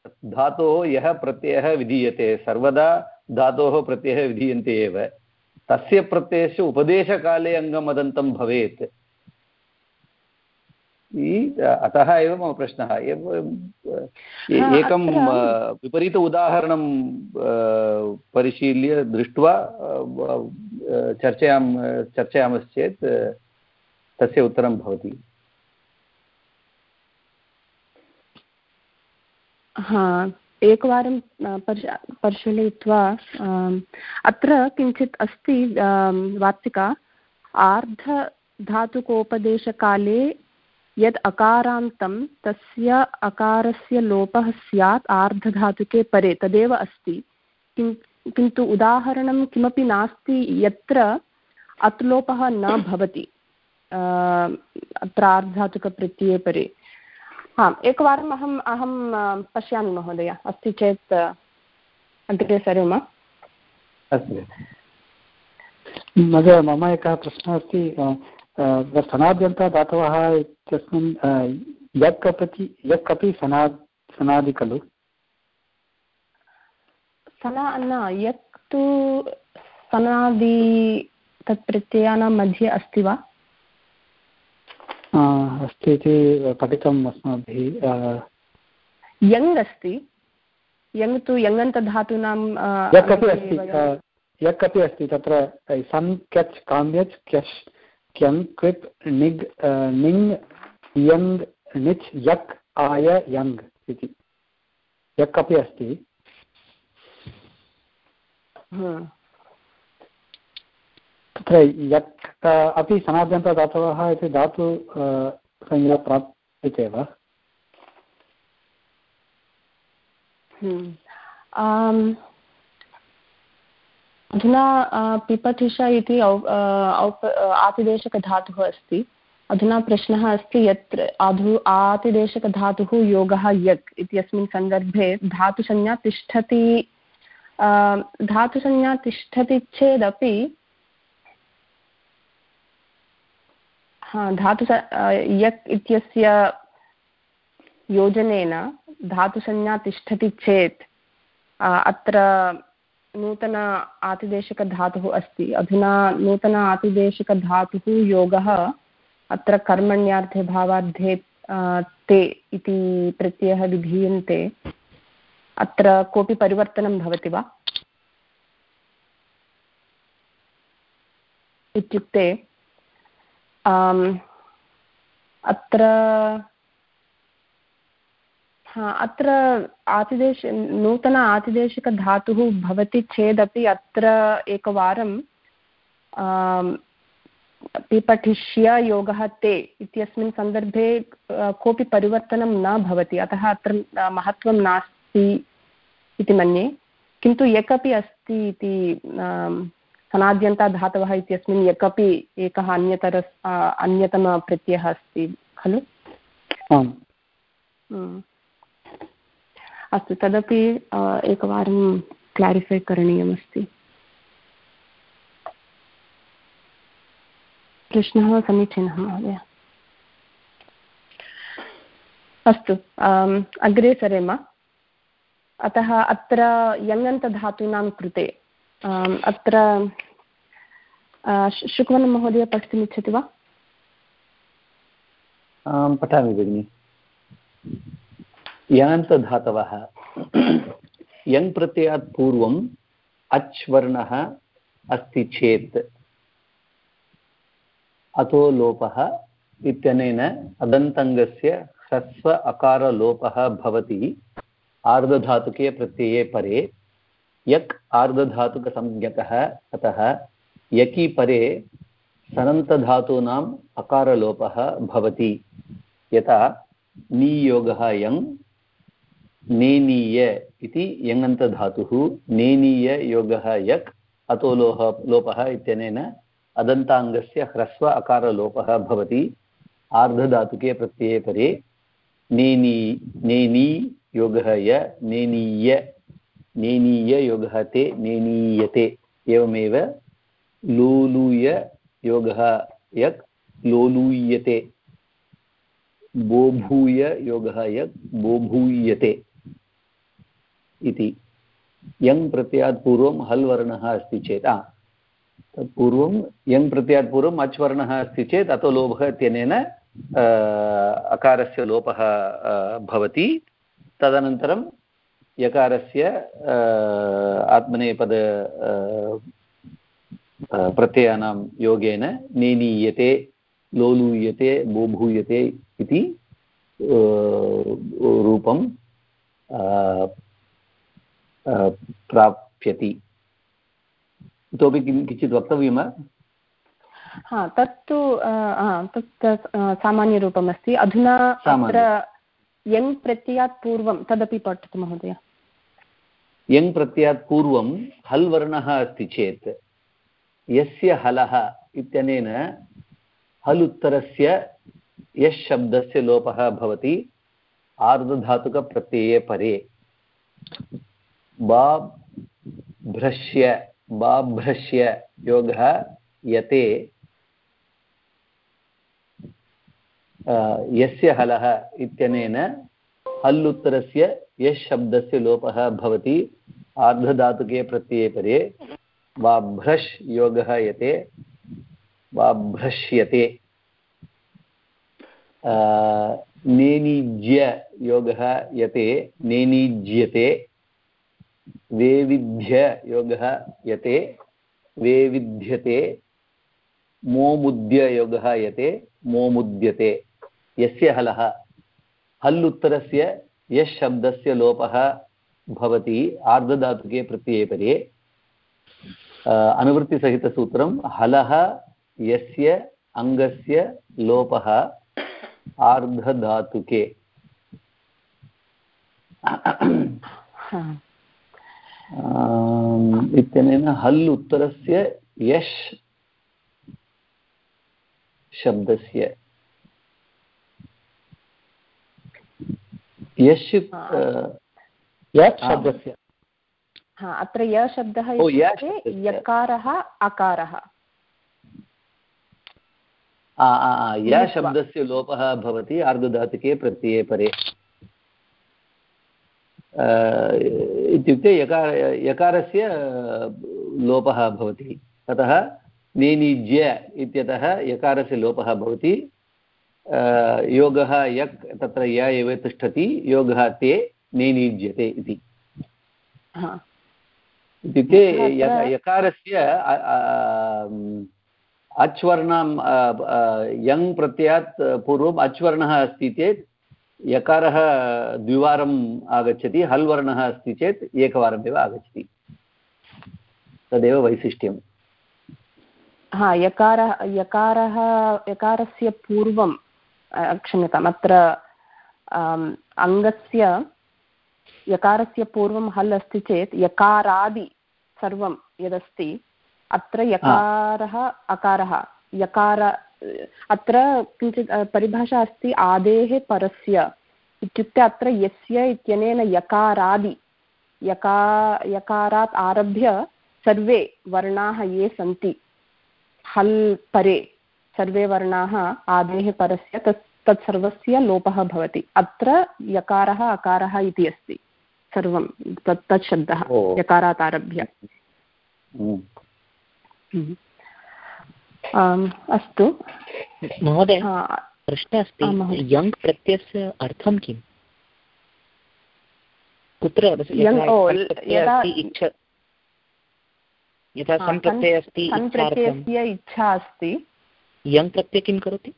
धातोः यः प्रत्ययः विधीयते सर्वदा धातोः प्रत्ययः विधीयन्ते एव। तस्य प्रत्ययस्य उपदेशकाले अङ्गमदन्तं भवेत्। अतः एव मम प्रश्नः। एकं विपरीत उदाहरणं परिशील्य दृष्ट्वा चर्चयां चर्चयामश्चेत् तस्य उत्तरं भवति। हा, एकवारं परिशीलयित्वा अत्र किञ्चित् अस्ति वार्तिका आर्धधातुकोपदेशकाले यद् अकारान्तं, तस्य अकारस्य लोपः स्यात्, आर्धधातुके परे, तदेव अस्ति। किन्तु उदाहरणं किमपि नास्ति, यत्र अत्लोपः न भवति अत्र आर्धधातुकप्रत्यये परे। आम् एकवारम् अहम् अहं पश्यामि महोदय। अस्ति चेत् अग्रे सरेम। अस्तु। महोदय मम एकः प्रश्नः अस्ति सनाद्यन्तदातवः इत्यस्मिन् यक् अपि यक् अपि सना सनादि खलु? सना न यक् तु सनादि तत् प्रत्ययानां मध्ये अस्ति वा? अस्ति इति पठितम् अस्माभिः यङ् अस्ति। यङ् तु यङन्तधातूनां यक् अपि अस्ति यक् अपि अस्ति तत्र सन् क्यच् काम्यच् क्यश् क्यङ् क्विप् निग् निङ् यङ् निच् यक् आय यङ् इति। यक् अपि अस्ति। तत्र यक् अपि सनाद्यन्तदातवः इति धातु संज्ञा प्राप्यते वा? अधुना पिपठिष इति आतिदेशकधातुः अस्ति। अधुना प्रश्नः अस्ति यत्र अधु आतिदेशकधातुः योगः यक् इत्यस्मिन् सन्दर्भे धातुसंज्ञा तिष्ठति धातुसंज्ञा तिष्ठति चेदपि धातु यक् इत्यस्य योजनेन धातुसंज्ञा तिष्ठति चेत् अत्र नूतन आतिदेशिकधातुः अस्ति। अधुना नूतन आतिदेशिकधातुः योगः अत्र कर्मण्यार्थे भावार्थे ते इति प्रत्ययः विधीयन्ते। अत्र कोऽपि परिवर्तनं भवति वा? इत्युक्ते अत्र, हा, अत्र आतिदेश, नूतन आतिदेशिकधातुः भवति चेदपि अत्र एकवारं पिपठिष्य योगः ते इत्यस्मिन् सन्दर्भे कोऽपि परिवर्तनं न भवति। अतः अत्र महत्त्वं नास्ति इति मन्ये। किन्तु यक् अस्ति इति सनाद्यन्ताधातवः इत्यस्मिन् यक् अपि एकः अन्यतर अन्यतमप्रत्ययः अस्ति खलु? अस्तु तदपि एकवारं क्लारिफै करणीयमस्ति। प्रश्नः समीचीनः महोदय। अस्तु अग्रे सरेम। अतः अत्र यङन्तधातूनां कृते अत्र शुकवनमहोदय पठितुमिच्छति वा? पठामि भगिनि। यान्तधातवः। यङ् प्रत्ययात् पूर्वम् अच् वर्णः अस्ति चेत् अतो लोपः इत्यनेन अदन्तङ्गस्य ह्रस्व अकारलोपः भवति आर्धधातुके प्रत्यये परे यक् आर्धधातुकसंज्ञकः अतः यकि परे सनन्तधातूनाम् अकारलोपः भवति। यथा नियोगः यङ्, नेनीय इति यङन्तधातुः नेनीययोगः यक् अतो लोह लोपः इत्यनेन अदन्ताङ्गस्य ह्रस्व अकारलोपः भवति। आर्धधातुके प्रत्यये परे नेनी नेनी योगः य, नेनीय नेनीययोगः ते नेनीयते। एवमेव लोलूय योगः यक्, लोलूयते। बोभूय योगः यक्, बोभूयते। इति। यङ् प्रत्ययात् पूर्वं हल् वर्णः अस्ति चेत्। तत् पूर्वं यङ् प्रत्ययात् पूर्वम् अच् वर्णः अस्ति चेत् अतो लोभः इत्यनेन अकारस्य लोपः भवति। तदनन्तरं यकारस्य आत्मनेपद प्रत्ययानां योगेन नेनीयते लोलूयते बोभूयते इति रूपं प्राप्यति। इतोपि किं किञ्चित् वक्तव्यं वा? हा तत्तु तत् सामान्यरूपमस्ति। अधुना अत्र यङ् प्रत्ययात् पूर्वं, तदपि पठतु महोदय। यङ् प्रत्ययात् पूर्वं हल् वर्णः अस्ति चेत्, यस्य हलः इत्यनेन हल् उत्तरस्य यश् शब्दस्य लोपः भवति आर्धधातुकप्रत्यये परे। बाभ्रश्य बाभ्रश्य योगः यते। यस्य हलः इत्यनेन हल्लुत्तरस्य यश् शब्दस्य लोपः भवति आर्धधातुके प्रत्यये परे वाभ्रश् योगः यते वाभ्रश्यते नेनीज्य योगः यते नेनीज्यते वेविध्य योगः यते वेविध्यते मोमुद्य योगः यते मोमुद्यते यस्य हलः। हल्लुत्तरस्य यश् शब्दस्य लोपः भवति आर्धधातुके प्रत्यये परे अनुवृत्तिसहितसूत्रं हलः यस्य अङ्गस्य लोपः आर्धधातुके इत्यनेन हल् उत्तरस्य यश् शब्दस्य यश् शब्दस्य। हा अत्र य शब्दः इत्युक्ते यकारः अकारः। य शब्दस्य लोपः भवति आर्धधातुके प्रत्यये परे। इत्युक्ते यकार यकारस्य लोपः भवति। ततः नेनिज्य इत्यतः यकारस्य लोपः भवति। योगः यक् तत्र य एव तिष्ठति योगः ते नेनिज्यते इति। इत्युक्ते यकारस्य अच्वर्णं यङ् प्रत्ययात् पूर्वम् अच्वर्णः अस्ति चेत् यकारः द्विवारम् आगच्छति हल् वर्णः अस्ति चेत् एकवारमेव आगच्छति। तदेव वैशिष्ट्यं हा यकारः यकारः यकारस्य पूर्वं क्षम्यताम् अत्र अङ्गस्य यकारस्य पूर्वं हल् अस्ति चेत् यकारादि सर्वं यदस्ति अत्र यकारः अकारः यकार अत्र किञ्चित् परिभाषा अस्ति आदेः परस्य इत्युक्ते अत्र यस्य इत्यनेन यकारादि यका यकारात् आरभ्य सर्वे वर्णाः ये सन्ति हल् परे। सर्वे वर्णाः आदेः परस्य तत् तत्सर्वस्य लोपः भवति। अत्र यकारः अकारः इति अस्ति। सर्वं तत् तत् शब्दः यकारात् आरभ्य। अस्तु। महोदय प्रश्नः अस्ति। यङ् प्रत्ययस्य अर्थं किम्? कुत्र यथा अस्ति सम्प्रत्ययस्य इच्छा अस्ति। यङ् प्रत्यय किं करोति?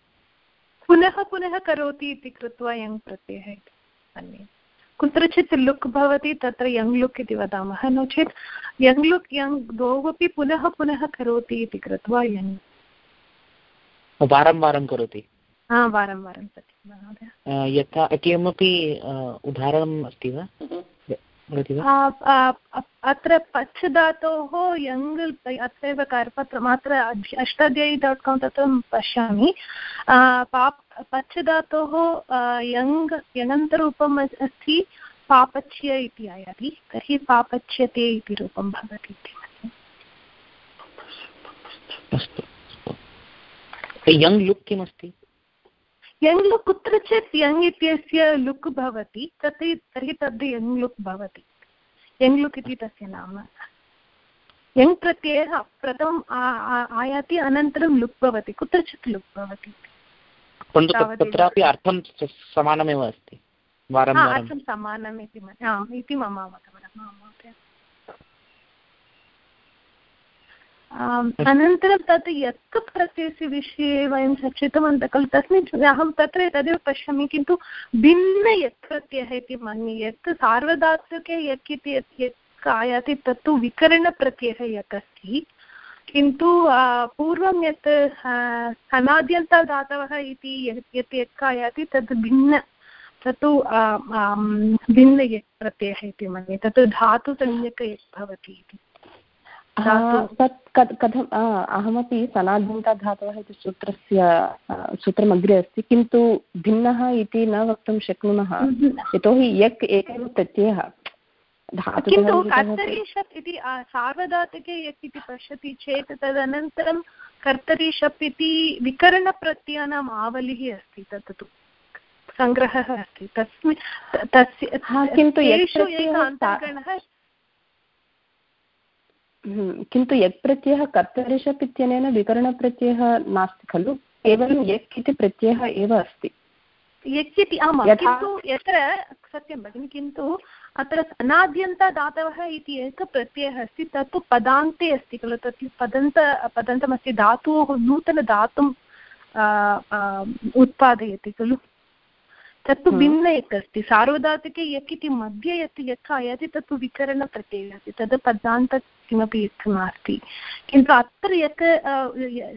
पुनः पुनः करोति इति कृत्वा यङ् प्रत्ययः इति मन्ये कुत्रचित् लुक् भवति तत्र यङ् लुक् इति वदामः। नो चेत् यङ् लुक् यङ् द्वौ अपि पुनः पुनः करोति इति कृत्वा यङ् वारं वारं करोति। वारं वारं सत्यं महोदय। यथा किमपि उदाहरणम् अस्ति वा? अत्र पच् धातोः यङ् अत्रैव करपत्रम् अत्र अष्टाध्यायी डाट् काम् तत्र पश्यामि. पाप् पच् धातोः यङ् यङन्तरूपम् अस्ति पापच्य इति आयाति. तर्हि पापच्यते इति रूपं भवति इति अस्तु यङ् लुक् किमस्ति? यङ् लुक् कुत्रचित् यङ् इत्यस्य लुक् भवति तत् तर्हि तद् यङ् लुक् भवति। यङ् लुक् इति तस्य नाम। यङ् प्रत्ययः प्रथमम् आयाति अनन्तरं लुक् भवति। कुत्रचित् लुक् भवति। तत्रापि अर्थं समानमेव अस्ति। अर्थं समानम् इति मम अवगमनं महोदय अनन्तरं तत् यत् प्रत्ययस्य विषये वयं चर्चितवन्तः खलु तस्मिन् अहं तत्र तदेव पश्यामि किन्तु भिन्न यत् प्रत्ययः इति मन्ये यत् सार्वधातुके यक् इति यत् यत् आयाति तत्तु विकरणप्रत्ययः यत् अस्ति। किन्तु पूर्वं यत् अनाद्यन्तधातवः इति यत् यत् आयाति तद् भिन्न तत्तु भिन्न यत् प्रत्ययः इति मन्ये तत् धातुसंज्ञक यत् भवति इति। तत् कथम् अहमपि सनाद्यन्ताधातवः इति सूत्रस्य सूत्रमग्रे अस्ति किन्तु भिन्नः इति न वक्तुं शक्नुमः। यतोहि यक् एकैव प्रत्ययः। किन्तु कर्तरीषप् इति सार्वधातुके यक् इति पश्यति चेत् तदनन्तरं कर्तरीषप् इति विकरणप्रत्ययानाम् आवलिः अस्ति तत् तु सङ्ग्रहः अस्ति। तस्मिन् तस्य किन्तु किन्तु यत् प्रत्ययः कर्तरिषप् इत्यनेन विकरणप्रत्ययः नास्ति खलु? केवलं यक् इति प्रत्ययः एव अस्ति। यक् इति आमां किन्तु यत्र सत्यं भगिनि किन्तु अत्र अनाद्यन्तदातवः इति एकः प्रत्ययः अस्ति तत्तु पदान्ते अस्ति खलु तत् पदन्त पदन्तमस्ति धातोः नूतनधातुं उत्पादयति खलु। तत्तु हम्म। भिन्न यक् अस्ति सार्वधातुके यक् इति मध्ये यत् यक् आयाति तत्तु विकरणप्रत्ययः अस्ति तद् पदान्त किमपि यक् नास्ति किन्तु अत्र यक्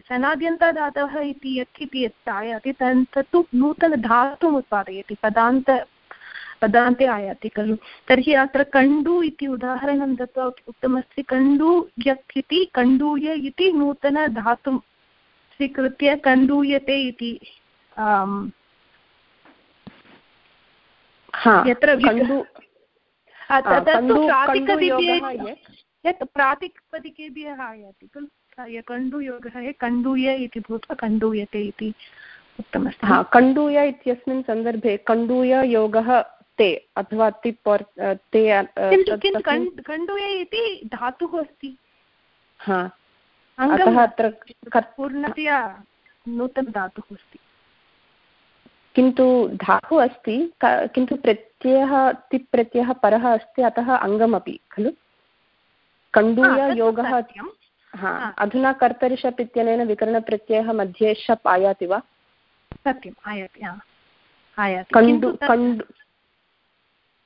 सनाद्यन्तधातवः इति यक् इति यत् आयाति तत्तु नूतनधातुम् उत्पादयति पदान्त पदान्ते आयाति खलु। तर्हि अत्र कण्डु इति उदाहरणं दत्वा उक्तमस्ति। कण्डु यक् इति कण्डूय इति नूतनधातुं स्वीकृत्य कण्डूयते इति यत्र यत् प्रातिपदिकेभ्यः आयाति खलु कण्डुयोगः कण्डूय इति भूत्वा कण्डूयते इति उक्तमस्ति। हा कण्डूय इत्यस्मिन् सन्दर्भे कण्डूय योगः ते अथवा तिप् ते कण्डूय इति धातुः अस्ति। अतः अत्र पूर्णतया नूतनधातुः अस्ति। किन्तु धातुः अस्ति किन्तु प्रत्ययः तिप् प्रत्ययः परः अस्ति अतः अङ्गमपि खलु? कण्डूय योगः हा अधुना कर्तरिशप् इत्यनेन विकरणप्रत्ययः मध्ये शप् आयाति वा? सत्यम् आयाति कण्डु कण्डु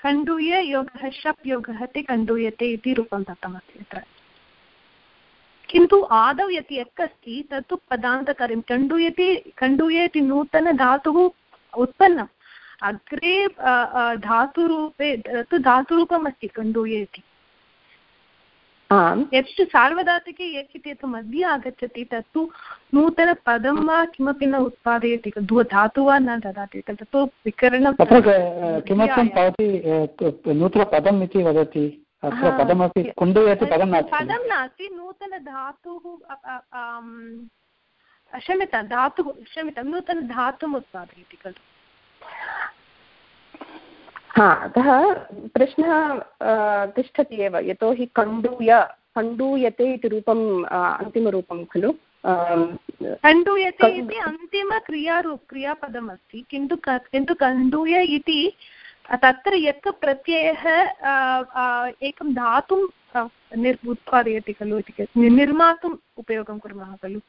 कण्डूय योगः शप् योगः ते कण्डूयते इति रूपं दत्तमस्ति अत्र। किन्तु आदौ यत् यक् अस्ति तत्तु पदान्तकार्यं कण्डूयति कण्डूय इति नूतनधातुः उत्पन्नम्। अग्रे धातुरूपे तु धातुरूपम् अस्ति कण्डूय इति यत् सार्वधातुके यत् इति यत् मध्ये आगच्छति तत्तु नूतनपदं वा किमपि न उत्पादयति खलु धातु वा न ददाति तत्तु विकरणं किमर्थं भवती नूतनपदम् इति वदति? अत्र पदमपि कुण्डयति पदं नास्ति। पदं नास्ति नूतनधातुः क्षम्यतां धातुः क्षम्यतां नूतनधातुम् उत्पादयति खलु। हा अतः प्रश्नः तिष्ठति एव यतोहि कण्डूय कण्डूयते इति रूपम् अन्तिमरूपं खलु कण्डूयते इति अन्तिमक्रियारूप क्रियापदम् अस्ति किन्तु किन्तु कण्डूय इति तत्र यत् प्रत्ययः एकं धातुं निर् उत्पादयति खलु इति निर्मातुम् उपयोगं कुर्मः खलु।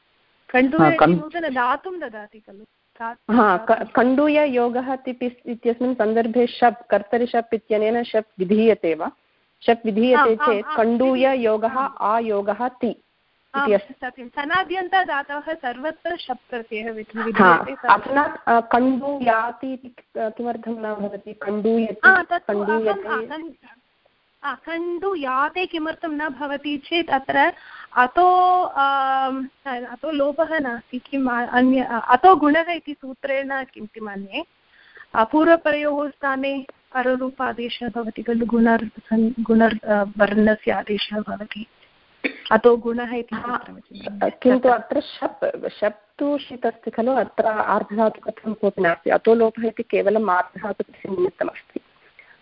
कण्डूय नूतनधातुं ददाति खलु। हा कण्डूय योगः तिप् इत्यस्मिन् सन्दर्भे शप् कर्तरि शप् इत्यनेन शप् विधीयते वा? शप् विधीयते चेत् कण्डूय योगः आयोगः ति सनाद्यन्तदातवः सर्वत्र शप् प्रत्ययः अधुना कण्डूयाति इति किमर्थं न भवति? कण्डूयते कण्डूयाते किमर्थं न भवति चेत् अत्र अतो अतो लोपः नास्ति, किम् अन्य अतो गुणः इति सूत्रेण किं किम् अन्ये पूर्वपरयोः स्थाने पररूपादेशः भवति खलु गुणर् गुणर् वर्णस्य आदेशः भवति। अतो गुणः इति किन्तु अत्र शप् शप् तु षित् अस्ति खलु, अत्र आर्धधातुकथं कोऽपि नास्ति। अतो लोपः इति केवलम् आर्धधातुकस्य निमित्तमस्ति।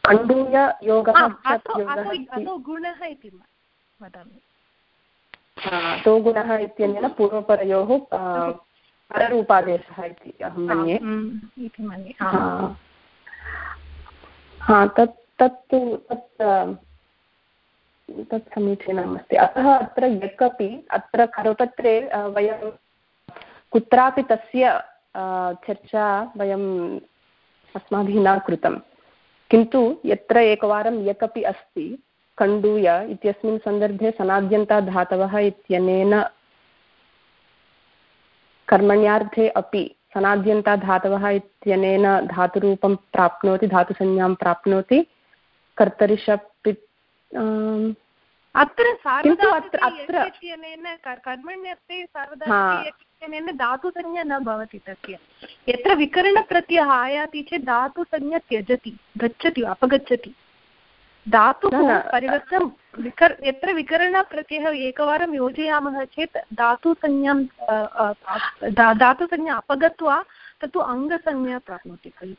कण्डूय योगः गुणः इति वदामि। तो गुणः इत्यनेन पूर्वपरयोः पररूपादेशः इति अहं मन्ये। हा। तत् तत्तु तत् तत् समीचीनम् अस्ति। अतः अत्र यक् अपि अत्र करपत्रे वयं कुत्रापि तस्य चर्चा वयम् अस्माभिः न कृतं किन्तु यत्र एकवारं यक् अपि अस्ति कण्डूय इत्यस्मिन् सन्दर्भे सनाद्यन्ताधातवः इत्यनेन कर्मण्यार्थे अपि सनाद्यन्ताधातवः इत्यनेन धातुरूपं प्राप्नोति धातुसंज्ञां प्राप्नोति कर्तरिषप् अत्र अत्र कर्मण्यर्थे सार्वधातुकेन धातुसंज्ञा न भवति तस्य। यत्र विकरणप्रत्ययः आयाति चेत् धातुसंज्ञा त्यजति गच्छति अपगच्छति। धातुः परिवर्तनं विकर् यत्र विकरणप्रत्ययः एकवारं योजयामः चेत् धातुसंज्ञां धातुसंज्ञा अपगत्वा तत्तु अङ्गसंज्ञा प्राप्नोति खलु।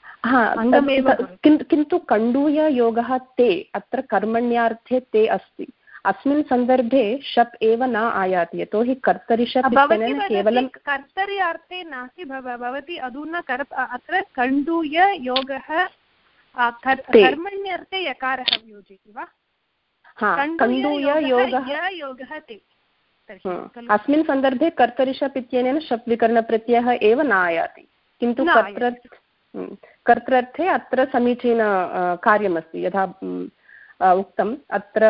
अङ्गमेव किन्तु कण्डूययोगः ते अत्र कर्मण्यार्थे ते अस्ति। अस्मिन् सन्दर्भे शप् एव न आयाति यतोहि कर्तरि शप् केवलं कर्तरि अर्थे नास्ति भवती अधुना कर् अत्र कण्डूय योगः कर्मण्यर्थे यकारः योजयति वा? योगः ते। अस्मिन् सन्दर्भे कर्तरिशप् इत्यनेन शप् विकरणप्रत्ययः एव न आयाति। किन्तु कर्तृ कर्तृर्थे अत्र समीचीन कार्यमस्ति। यथा उक्तम् अत्र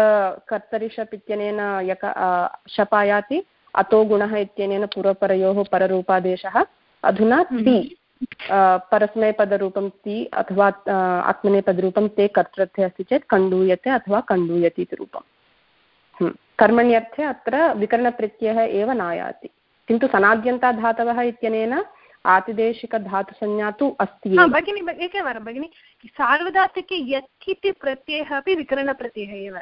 कर्तरिशप् इत्यनेन यक शप् आयाति अतो गुणः इत्यनेन पूर्वपरयोः पररूपादेशः। अधुना ति परस्मैपदरूपं ति अथवा आत्मनेपदरूपं ते कर्तृर्थे अस्ति चेत् कण्डूयते अथवा कण्डूयति इति रूपं कर्मण्यर्थे अत्र विकरणप्रत्ययः एव नायाति। किन्तु सनाद्यन्ताधातवः इत्यनेन आतिदेशिकधातुसंज्ञा तु अस्ति भगिनि एकवारं भगिनि। सार्वधातुके यत् इति प्रत्ययः अपि विकरणप्रत्ययः एव।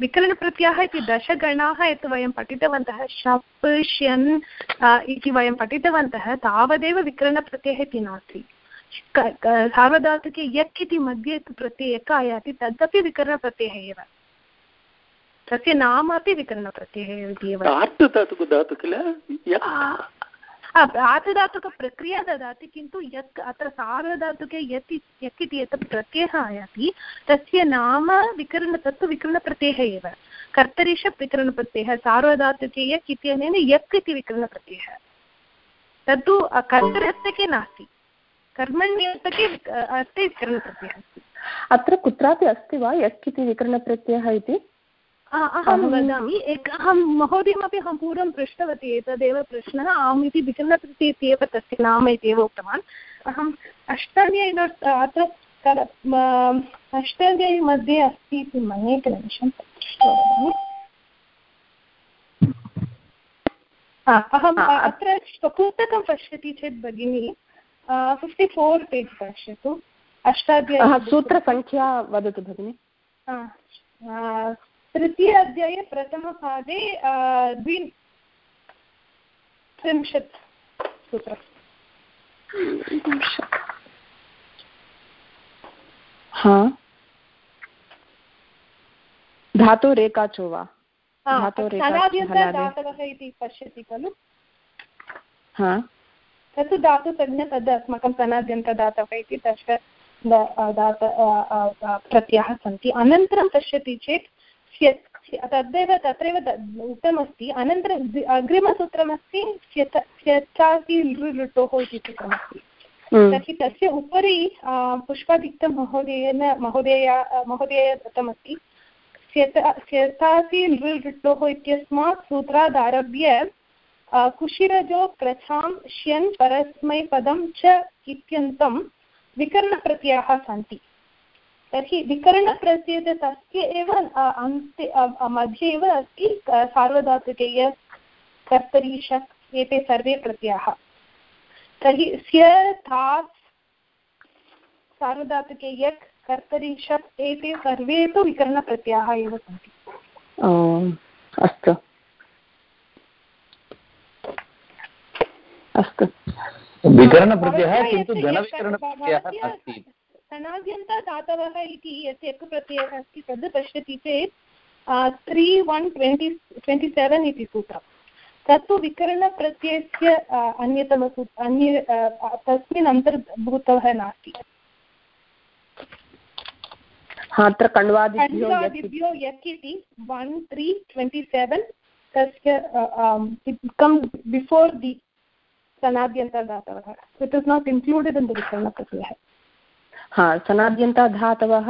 विकरणप्रत्ययः इति दशगणाः यत् वयं पठितवन्तः शप् श्यन् इति वयं पठितवन्तः तावदेव विकरणप्रत्ययः इति नास्ति। सार्वधातुके यक् इति मध्ये प्रत्ययः आयाति तदपि विकरणप्रत्ययः एव। तस्य नाम अपि विकरणप्रत्ययः इति एव। किल? आर्धधातुकप्रक्रिया ददाति, किन्तु यत् अत्र सार्वधातुके यत् यक् इति यत् प्रत्ययः आयाति, तस्य नाम विकरण तत्तु विकरणप्रत्ययः एव। कर्तरिषप् विकरणप्रत्ययः, सार्वधातुके यक् इत्यनेन यक् इति विकरणप्रत्ययः। तत्तु कर्तरहस्तके नास्ति कर्मण्यर्थके अर्थे विकरणप्रत्ययः। अस्ति अत्र कुत्रापि अस्ति वा यक् इति विकरणप्रत्ययः इति? अहं वदामि एक अहं महोदयमपि अहं पूर्वं पृष्टवती एतदेव प्रश्नः अहम् इति विकरणप्रत्यय इत्येव तस्य नाम इत्येव उक्तवान्। अहम् अष्टाध्यायी अत्र अष्टाध्यायी मध्ये अस्ति इति मन्ये एकनिमिषं वदामि अहम् अत्र पुस्तकं पश्यति चेत् भगिनी फिफ्टि फोर् पेज् पश्यतु अष्टाध्यायी सूत्रसङ्ख्या वदतु भगिनि। तृतीय अध्याये प्रथमपादे द्वित्रिंशत् सूत्रम्। हा। धातुरेकाचो वा धातवः इति पश्यति खलु। तत् धातुसंज्ञा तद् अस्माकं सनाद्यन्तदातवः इति दश दात प्रत्ययाः सन्ति। अनन्तरं पश्यति चेत् तदेव तत्रैव उक्तमस्ति। अनन्तरम् अग्रिमसूत्रमस्ति स्यचाति लृटोः इति सूत्रमस्ति। हम्म। तर्हि तस्य उपरि पुष्पादिक्तमहोदयेन महोदय महोदय दत्तमस्ति स्यतासि लृटोः इत्यस्मात् सूत्रादारभ्य कुशिरजो प्रथां श्यन् परस्मैपदं च इत्यन्तं विकरणप्रत्ययाः सन्ति। तर्हि विकरणप्रत्ययः तस्य एव अन्ते मध्ये एव अस्ति सार्वधातुके यत् कर्तरि शक् एते सर्वे प्रत्ययाः। तर्हि स्य थास् सार्वधातुके यक् कर्तरि शक् एते सर्वे तु विकरणप्रत्ययाः एव सन्ति। अस्तु। अस्तु। विकरणप्रत्ययः किन्तु धनविकरणप्रत्ययः अस्ति। सनाद्यन्तदातवः इति यस्य एकः प्रत्ययः अस्ति तद् पश्यति चेत् त्री वन् ट्वेण्टि ट्वेण्टि सेवेन् इति सूत्रं तत्तु विकरणप्रत्ययस्य अन्यतमसू अन्य तस्मिन् अन्तर्भूतः नास्ति। अत्र कण्वादिभ्यो यक् इति। वन् त्री ट्वेण्टि सेवेन् तस्य come before the सनाद्यन्तदातवः it is not included in the विकरणप्रत्ययः। हा सनाद्यन्तधातवः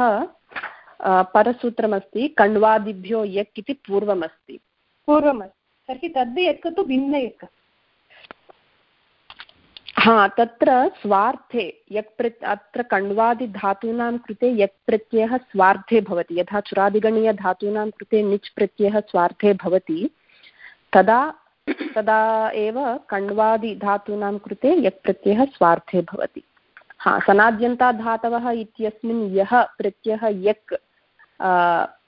परसूत्रमस्ति कण्वादिभ्यो यक् इति पूर्वमस्ति। पूर्वमस्ति। तर्हि तद् यक् तु भिन्न यक्। हा तत्र स्वार्थे यक् प्र अत्र कण्वादिधातूनां कृते यक् प्रत्ययः स्वार्थे भवति। यथा चुरादिगणीयधातूनां कृते निच् प्रत्ययः स्वार्थे भवति। तदा तदा एव कण्वादिधातूनां कृते यक् प्रत्ययः स्वार्थे भवति। हा सनाद्यन्ताधातवः इत्यस्मिन् यः प्रत्ययः यक्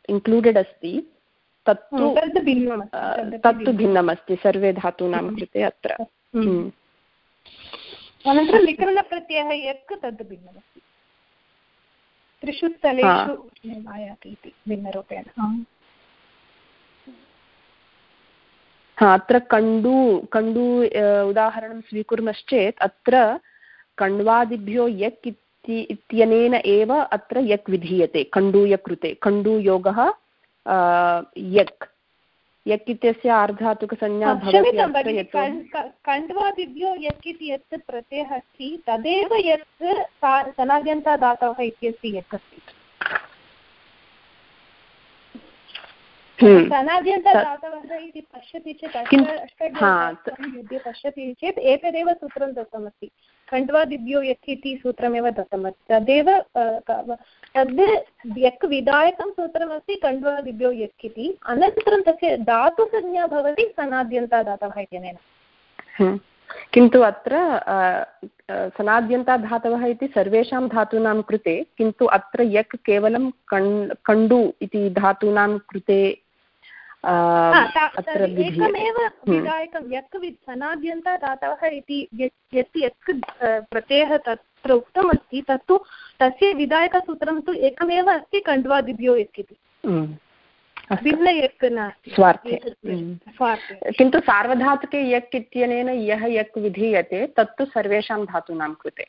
इन्क्लूडेड् अस्ति तत्तु तत्तु भिन्नमस्ति सर्वे धातूनां कृते अत्र। अनन्तरं विकरणप्रत्ययः यक् तद् भिन्नमस्ति। त्रिषु स्थलेषु आयाति इति भिन्नरूपेण। हा। अत्र कण्डु कण्डु उदाहरणं स्वीकुर्मश्चेत् अत्र कण्वादिभ्यो यक् इति इत्यनेन एव अत्र यक् विधीयते कण्डूयकृते कण्डूयोगः यक्। यक् इत्यस्य आर्धातुकसंज्ञा भवति कण्डवादिभ्यो यक् इति यत् प्रत्ययः अस्ति तदेव यत् सनाद्यन्तादातवः इत्यस्य यक् अस्ति हम्म। सनाद्यन्तदातवः इति पश्यति चेत् मध्ये पश्यति चेत् एतदेव सूत्रं दत्तमस्ति। खण्ड्वादिभ्यो यक् इति सूत्रमेव दत्तमस्ति। तदेव तद् यक् विधायकं सूत्रमस्ति खण्ड्वादिभ्यो यक् इति। अनन्तरं तस्य धातुसंज्ञा भवति सनाद्यन्ता दातवः इत्यनेन। किन्तु अत्र सनाद्यन्ताधातवः इति सर्वेषां धातूनां कृते किन्तु अत्र यक् केवलं कण् कण्डु इति धातूनां कृते एकमेव हम्म। विधायकं यक् सनाद्यन्तदातवः इति यत् यक् प्रत्ययः तत्र उक्तमस्ति तत्तु तस्य विधायकसूत्रं तु एकमेव अस्ति कण्ड्वादिभ्यो यक् इति हम्म। भिन्न यक् नास्ति। स्वार्थे। हम्म। किन्तु सार्वधातुके यक् इत्यनेन यः यक् विधीयते तत्तु सर्वेषां धातूनां कृते।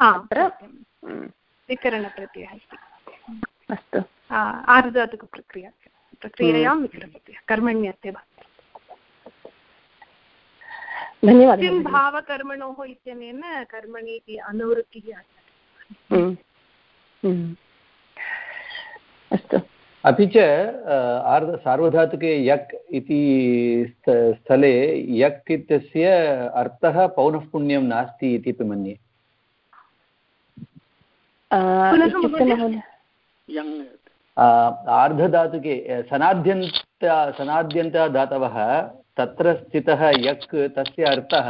अत्र विकरणप्रत्ययः अस्ति। अस्तु। आर्धातुकप्रक्रिया प्रक्रियायां विक्रमति कर्मण्यस्य धन्यवादः किं भावकर्मणोः इत्यनेन कर्मणि इति अनुवृत्तिः। अस्तु अपि च आर्ध सार्वधातुके यक् इति स्थले यक् इत्यस्य अर्थः पौनःपुण्यं नास्ति इति अपि मन्ये आर्धधातुके सनाद्यन्त सनाद्यन्तधातवः तत्र स्थितः यक् तस्य अर्थः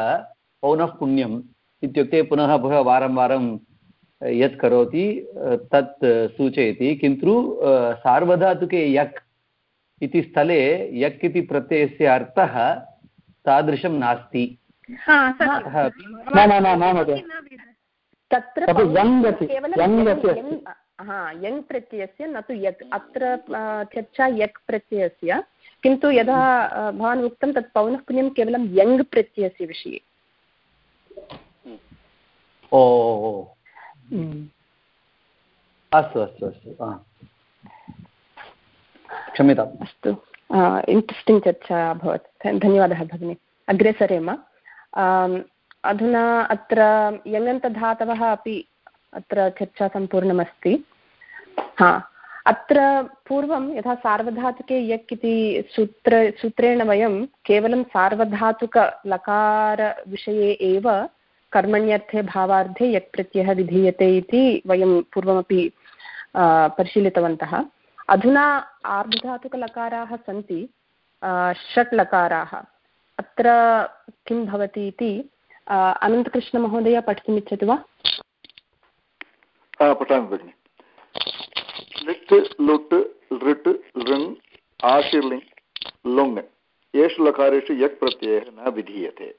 पौनः पुण्यम् इत्युक्ते पुनः पुनः वारं वारं यत् करोति तत् सूचयति किन्तु सार्वधातुके यक् इति स्थले यक् इति प्रत्ययस्य अर्थः तादृशं नास्ति। तत्र हा यङ् प्रत्ययस्य न तु यत् अत्र चर्चा यक् प्रत्ययस्य किन्तु यदा भवान् उक्तं तत् पौनःपुन्यं केवलं यङ् प्रत्ययस्य विषये। ओ हम्म। अस्तु अस्तु अस्तु क्षम्यताम्। अस्तु इण्ट्रेस्टिङ्ग् चर्चा अभवत्। धन्यवादः भगिनि। अग्रे सरेम। अधुना अत्र यङन्तधातवः अपि अत्र चर्चा सम्पूर्णमस्ति। हा, अत्र पूर्वं यथा सार्वधातुके यक् इति सूत्र, सूत्रेण वयं केवलं सार्वधातुकलकारविषये एव कर्मण्यर्थे भावार्थे यक् प्रत्ययः विधीयते इति वयं पूर्वमपि परिशीलितवन्तः। अधुना आर्धधातुकलकाराः सन्ति षट् लकाराः। अत्र किं भवति इति अनन्तकृष्णमहोदय पठितुमिच्छति वा? पठामि भगिनि लिट् लुट् लृट् लृङ् आशिर्लिङ् लुङ् येषु लकारेषु यक् प्रत्ययः न विधीयते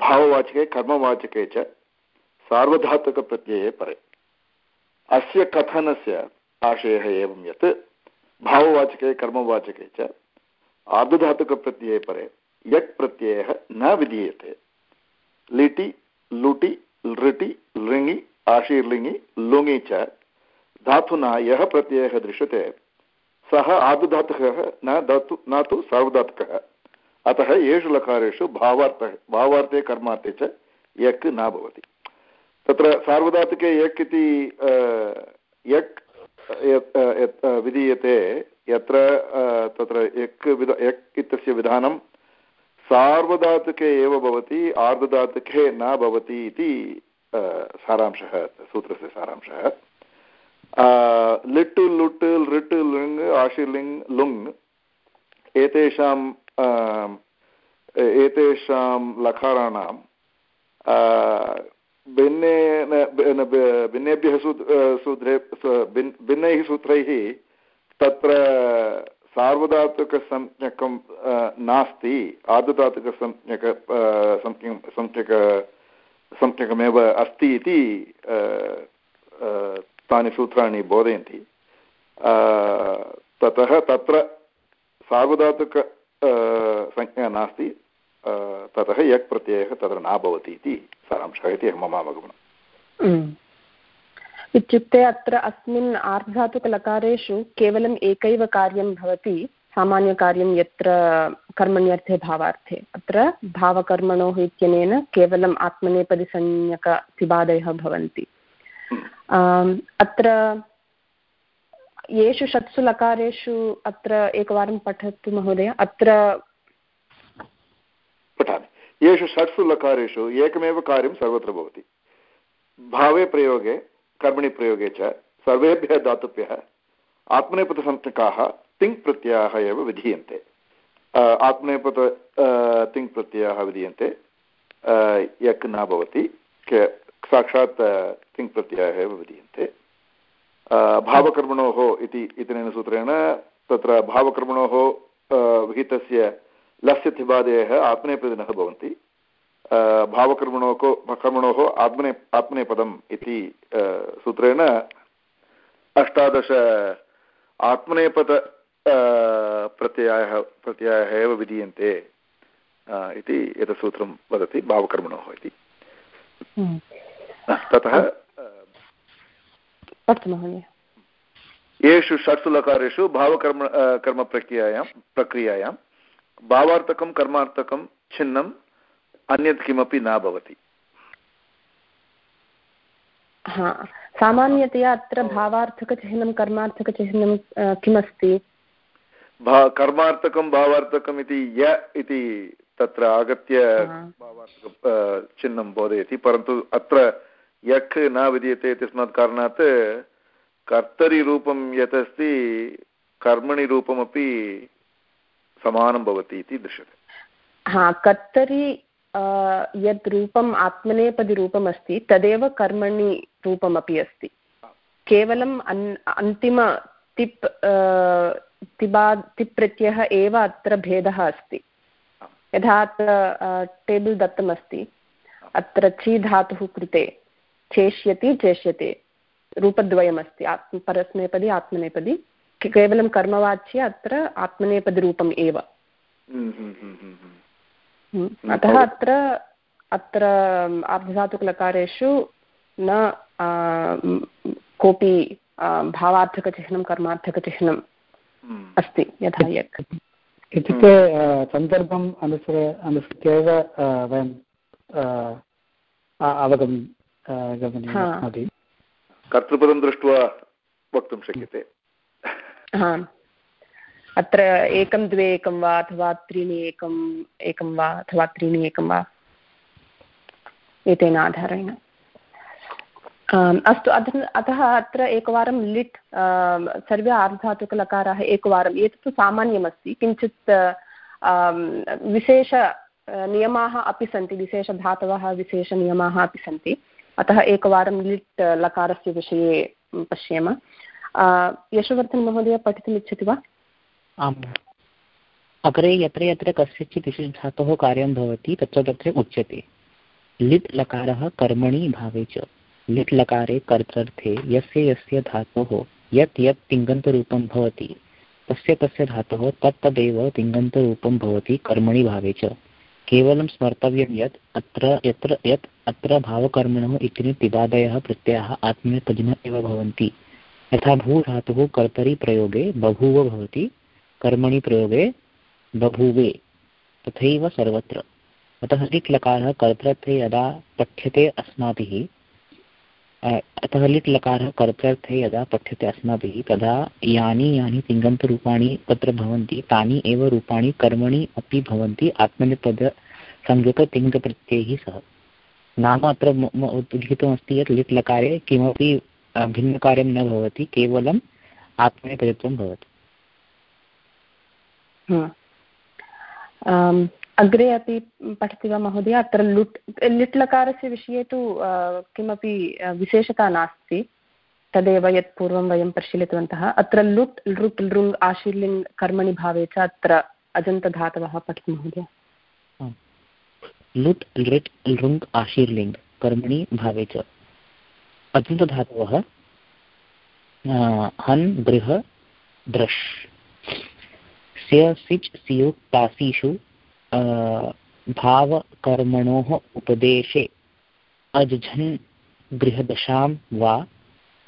भाववाचके, कर्मवाचके च सार्वधातुकप्रत्यये परे। अस्य कथनस्य आशयः एवं यत् भाववाचके, कर्मवाचके च आर्धधातुकप्रत्यये परे। यक् प्रत्ययः न विधीयते। लिटि, लुटि, लृटि, लृङि, आशीर्लिङि, लुङि च धातुना यः प्रत्ययः दृश्यते, सः आदुधातुकः, न धातु, न तु सार्वधातुकः। अतः येषु लकारेषु भावार्थः, भावार्थे कर्मार्थे च यक् न भवति। तत्र सार्वधातुके यक् इति यक् विधीयते, यत्र तत्र यक् विध, यक् इत्यस्य विधानं सार्वधातुके एव भवति आर्धधातुके न भवति इति सारांशः, सूत्रस्य सारांशः। लिट् लुट् लृट् लृङ्, आशिर्लिङ् लुङ्, एतेषां एतेषां लकाराणां भिन्नेन भिन्नेभ्यः सूत्रे भिन्नैः सूत्रैः तत्र सार्वधातुकसंज्ञकं नास्ति। आर्धधातुकसंज्ञक संज्ञक, संज्ञकमेव अस्ति इति तानि सूत्राणि बोधयन्ति। ततः तत्र सार्वधातुक संज्ञा नास्ति। ततः यक् प्रत्ययः तत्र न भवति इति सारांशः इति मम अवगमनम्। इत्युक्ते अत्र अस्मिन् आर्धातुकलकारेषु केवलम् एकैव कार्यं भवति, सामान्यकार्यं यत्र कर्मण्यर्थे, भावार्थे। अत्र भावकर्मणोः इत्यनेन केवलम् आत्मनेपदिसंज्ञकतिबादयः भवन्ति। अत्र येषु षट्सु लकारेषु अत्र एकवारं पठतु महोदय। अत्र पठामि। येषु षट्सु लकारेषु एकमेव कार्यं सर्वत्र भवति। भावे प्रयोगे कर्मणि प्रयोगे च सर्वेभ्यः धातुभ्यः आत्मनेपथसंज्ञकाः तिङ् प्रत्ययाः एव विधीयन्ते। आत्मनेपथ तिङ् प्रत्ययाः विधीयन्ते। यक् न भवति साक्षात् तिङ् प्रत्ययाः एव विधीयन्ते। भावकर्मणोः इति, इत्यनेन सूत्रेण तत्र भावकर्मणोः विहितस्य लस्य थिबादयः आत्मनेपदिनः भवन्ति। भावकर्मणोः कर्मणोः आत्मने आत्मनेपदम् इति सूत्रेण अष्टादश आत्मनेपद प्रत्ययाः प्रत्ययाः एव विधीयन्ते इति एतत् सूत्रं वदति भावकर्मणोः इति हम्म। ततः येषु षट्सु लकारेषु भावकर्म कर्मप्रक्रियायां प्रक्रियायां भावार्थकं कर्मार्थकं छिन्नम् अन्यत् किमपि न भवति। हा सामान्यतया अत्र भावार्थकचिह्नं कर्मार्थकचिह्नं किमस्ति? भा कर्मार्थकं भावार्थकम् इति य इति तत्र आगत्य भावार्थक चिह्नं बोधयति परन्तु अत्र यक् न विद्यते इत्यस्मात् कारणात् कर्तरिरूपं यत् अस्ति कर्मणि रूपमपि समानं भवति इति दृश्यते। हा कर्तरि यद् रूपम् आत्मनेपदिरूपम् अस्ति तदेव कर्मणि रूपमपि अस्ति। केवलम् अन् अन्तिम तिप् तिबा तिप् प्रत्ययः एव अत्र भेदः अस्ति। यथा अत्र टेबल् दत्तमस्ति अत्र ची धातुः कृते चेष्यति चेष्यते रूपद्वयमस्ति आत्म परस्मैपदी आत्मनेपदी केवलं कर्मवाच्य अत्र आत्मनेपदिरूपम् एव। हम्म, हम्म, हम्म, अतः अत्र अत्र आर्धधातुकलकारेषु न कोऽपि भावार्थकचिह्नं कर्मार्थकचिह्नम् अस्ति यथा यक् इत्युक्ते सन्दर्भम् अनुसर अनुसृत्य एव वयं अवगम् कर्तृपदं दृष्ट्वा वक्तुं शक्यते। अत्र एकं, द्वे एकं वा अथवा त्रीणि एकम् एकं वा अथवा त्रीणि एकं वा? एतेन आधारेण। अस्तु अतः अत्र एकवारं लिट् सर्वे आर्धातुकलकाराः एकवारम् एतत्तु सामान्यमस्ति, किञ्चित् विशेष नियमाः अपि सन्ति विशेषधातवः विशेषनियमाः अपि सन्ति। अतः एकवारं लिट्, लकारस्य विषये पश्येम। यशोवर्धनमहोदय, पठितुमिच्छति वा? आम्। अग्रे यत्र यत्र कस्यचित् विशेषधातोः कार्यं भवति, तत्र तत्र उच्यते। लिट् लकारः कर्मणि भावे च। लिट् लकारे कर्तर्थे, यस्य यस्य धातोः, यत् यत् तिङन्तरूपं भवति, तस्य तस्य धातोः तत्तदेव तिङन्तरूपं भवति, कर्मणि भावे च। केवलं स्मर्तव्यं यत् अत्र यत्र यत् अत्र भावकर्मणः इति तिबादयः प्रत्ययः आत्मीयपदिनः एव भवन्ति। यथा भूधातुः कर्तरि प्रयोगे बभूव भवति कर्मणि प्रयोगे बभूवे, तथैव सर्वत्र। अतः लिट् लकारः कर्तृत्वे यदा पठ्यते अस्माभिः अतः लिट् लकारः कर्तृर्थे यदा पठ्यते अस्माभिः, तदा यानि यानि तिङन्तरूपाणि तत्र भवन्ति, तानि एव रूपाणि कर्मणि अपि भवन्ति आत्मनेपदसंज्ञकतिङ्गप्रत्ययैः सह। नाम अत्र लिखितमस्ति यत् लिट् लकारे किमपि भिन्नकार्यं न भवति, केवलम् आत्मनेपदत्वं भवति। अग्रे अपि पठति वा महोदय? अत्र लुट् लिट् लकारस्य विषये तु किमपि विशेषता नास्ति। तदेव यत् पूर्वं वयं परिशीलितवन्तः। अत्र लुट्, लृट्, लृङ् आशीर्लिङ् कर्मणि भावे च अत्र अजन्तधातवः पठतु महोदय। लुट्, लृट्, लृङ् आशीर्लिङ् कर्मणि भावे च अजन्तधातवः हन् गृह द्रश्। स्य सिच् सियुक् तासीषु भावकर्मणोः उपदेशे अजझन् गृहदशां वा